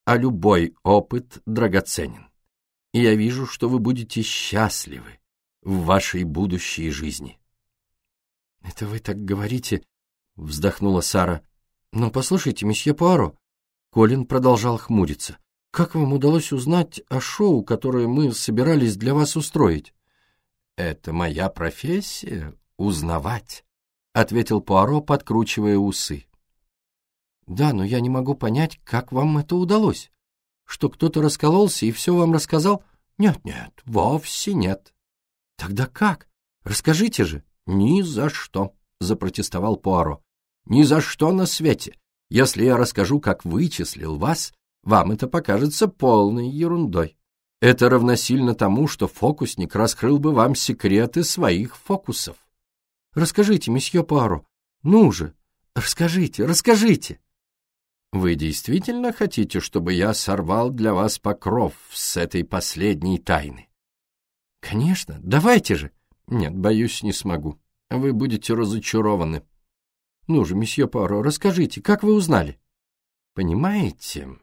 А любой опыт драгоценен. И я вижу, что вы будете счастливы в вашей будущей жизни. Это вы так говорите, вздохнула Сара. Но послушайте, месье Пуаро, Колин продолжал хмуриться. Как вам удалось узнать о шоу, которое мы собирались для вас устроить? Это моя профессия — узнавать. — ответил Пуаро, подкручивая усы. «Да, но я не могу понять, как вам это удалось. Что кто-то раскололся и все вам рассказал? Нет-нет, вовсе нет». «Тогда как? Расскажите же». «Ни за что», — запротестовал Пуаро. «Ни за что на свете. Если я расскажу, как вычислил вас, вам это покажется полной ерундой. Это равносильно тому, что фокусник раскрыл бы вам секреты своих фокусов. Расскажите, месье Пуаро. Ну же, расскажите, расскажите. Вы действительно хотите, чтобы я сорвал для вас покров с этой последней тайны? Конечно, давайте же. Нет, боюсь, не смогу. Вы будете разочарованы. Ну же, месье Пуаро, расскажите, как вы узнали? Понимаете,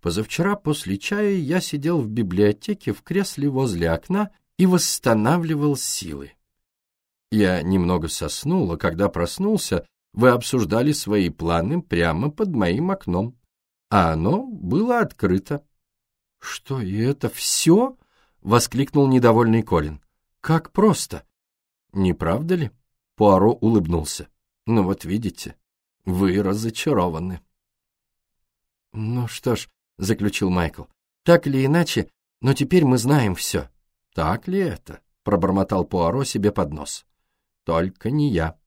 позавчера после чая я сидел в библиотеке в кресле возле окна и восстанавливал силы. Я немного соснул, а когда проснулся, вы обсуждали свои планы прямо под моим окном, а оно было открыто. — Что, и это все? — воскликнул недовольный Колин. — Как просто! — Не правда ли? Пуаро улыбнулся. — Ну вот видите, вы разочарованы. — Ну что ж, — заключил Майкл, — так или иначе, но теперь мы знаем все. — Так ли это? — пробормотал Пуаро себе под нос. Только не я.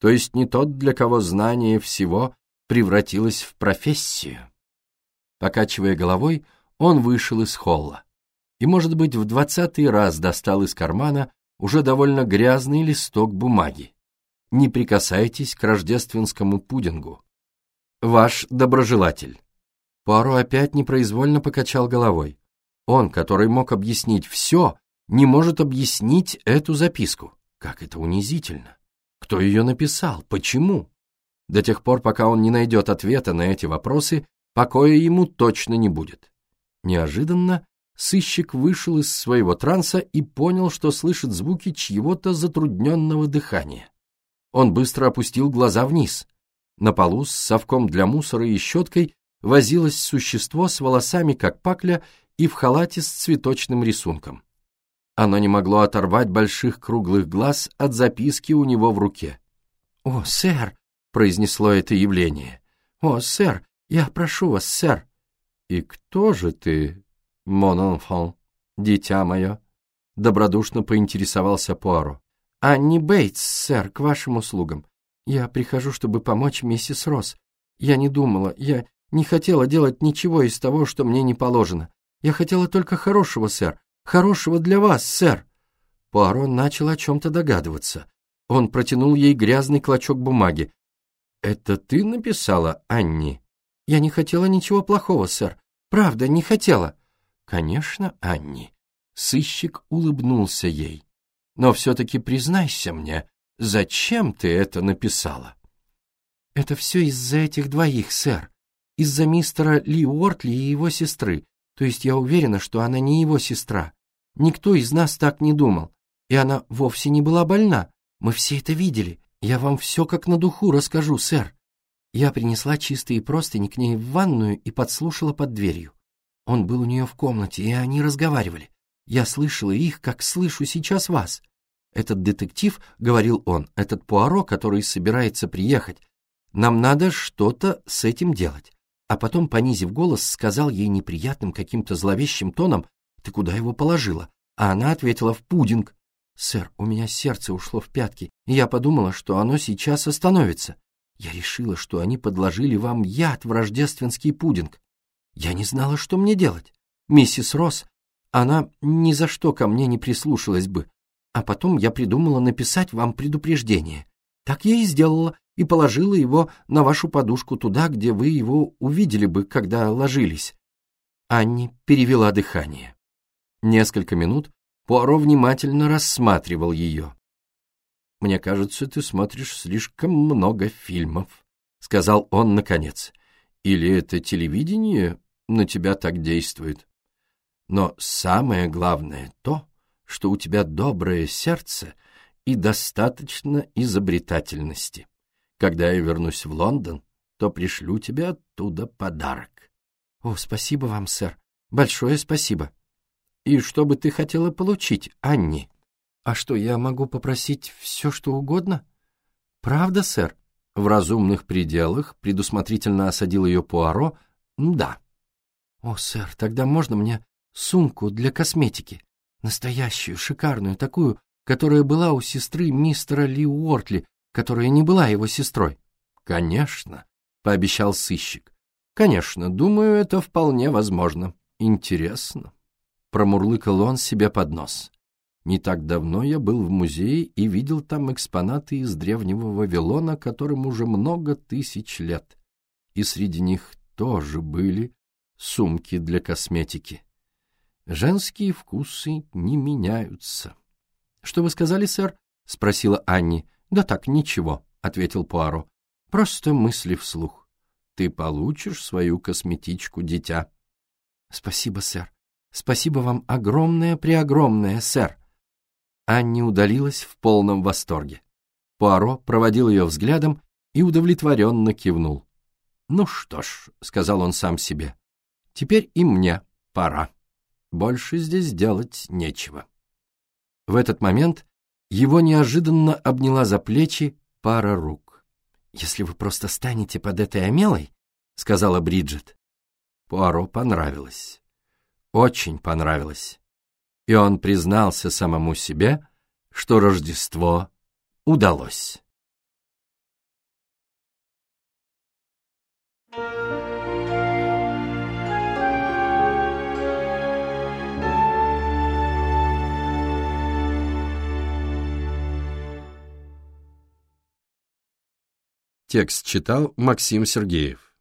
То есть не тот, для кого знание всего превратилось в профессию. Покачивая головой, он вышел из холла и, может быть, в двадцатый раз достал из кармана уже довольно грязный листок бумаги. Не прикасайтесь к рождественскому пудингу. Ваш доброжелатель. Пуаро опять непроизвольно покачал головой. Он, который мог объяснить все, не может объяснить эту записку. Как это унизительно! Кто ее написал? Почему? До тех пор, пока он не найдет ответа на эти вопросы, покоя ему точно не будет. Неожиданно сыщик вышел из своего транса и понял, что слышит звуки чьего-то затрудненного дыхания. Он быстро опустил глаза вниз. На полу с совком для мусора и щеткой возилось существо с волосами, как пакля, и в халате с цветочным рисунком. Оно не могло оторвать больших круглых глаз от записки у него в руке. «О, сэр!» — произнесло это явление. «О, сэр! Я прошу вас, сэр!» «И кто же ты, мон enfant, дитя мое?» — добродушно поинтересовался Пуаро. «Анни Бейтс, сэр, к вашим услугам. Я прихожу, чтобы помочь миссис Росс. Я не думала, я не хотела делать ничего из того, что мне не положено. Я хотела только хорошего, сэр. Хорошего для вас, сэр». Пуаро начал о чем-то догадываться. Он протянул ей грязный клочок бумаги. «Это ты написала, Анни?» «Я не хотела ничего плохого, сэр. Правда, не хотела». «Конечно, Анни». Сыщик улыбнулся ей. «Но все-таки признайся мне, зачем ты это написала?» «Это все из-за этих двоих, сэр. Из-за мистера Ли Уортли и его сестры. То есть я уверена, что она не его сестра. Никто из нас так не думал. И она вовсе не была больна. Мы все это видели. Я вам все как на духу расскажу, сэр. Я принесла чистые простыни к ней в ванную и подслушала под дверью. Он был у нее в комнате, и они разговаривали. Я слышала их, как слышу сейчас вас. Этот детектив, — говорил он, — этот Пуаро, который собирается приехать, нам надо что-то с этим делать. А потом, понизив голос, сказал ей неприятным каким-то зловещим тоном, ты куда его положила? А она ответила, в пудинг. Сэр, у меня сердце ушло в пятки, и я подумала, что оно сейчас остановится. Я решила, что они подложили вам яд в рождественский пудинг. Я не знала, что мне делать. Миссис Росс, она ни за что ко мне не прислушалась бы. А потом я придумала написать вам предупреждение. Так я и сделала, и положила его на вашу подушку туда, где вы его увидели бы, когда ложились. Анни перевела дыхание. Несколько минут Пуаро внимательно рассматривал ее. «Мне кажется, ты смотришь слишком много фильмов», — сказал он наконец. «Или это телевидение на тебя так действует? Но самое главное то, что у тебя доброе сердце и достаточно изобретательности. Когда я вернусь в Лондон, то пришлю тебе оттуда подарок». «О, спасибо вам, сэр. Большое спасибо». «И что бы ты хотела получить, Анни?» «А что, я могу попросить все, что угодно?» «Правда, сэр?» В разумных пределах предусмотрительно осадил ее Пуаро. «Да». «О, сэр, тогда можно мне сумку для косметики? Настоящую, шикарную, такую, которая была у сестры мистера Ли Уортли, которая не была его сестрой?» «Конечно», — пообещал сыщик. «Конечно, думаю, это вполне возможно. Интересно». Промурлыкал он себе под нос. Не так давно я был в музее и видел там экспонаты из древнего Вавилона, которым уже много тысяч лет. И среди них тоже были сумки для косметики. Женские вкусы не меняются. — Что вы сказали, сэр? — спросила Анни. — Да так, ничего, — ответил Пуаро. — Просто мысли вслух. Ты получишь свою косметичку, дитя. — Спасибо, сэр. Спасибо вам огромное-преогромное, сэр. Анни удалилась в полном восторге. Пуаро проводил ее взглядом и удовлетворенно кивнул. «Ну что ж», — сказал он сам себе, — «теперь и мне пора. Больше здесь делать нечего». В этот момент его неожиданно обняла за плечи пара рук. «Если вы просто станете под этой омелой», — сказала Бриджит. Пуаро понравилось. Очень понравилось и он признался самому себе, что Рождество удалось. Текст читал Максим Сергеев.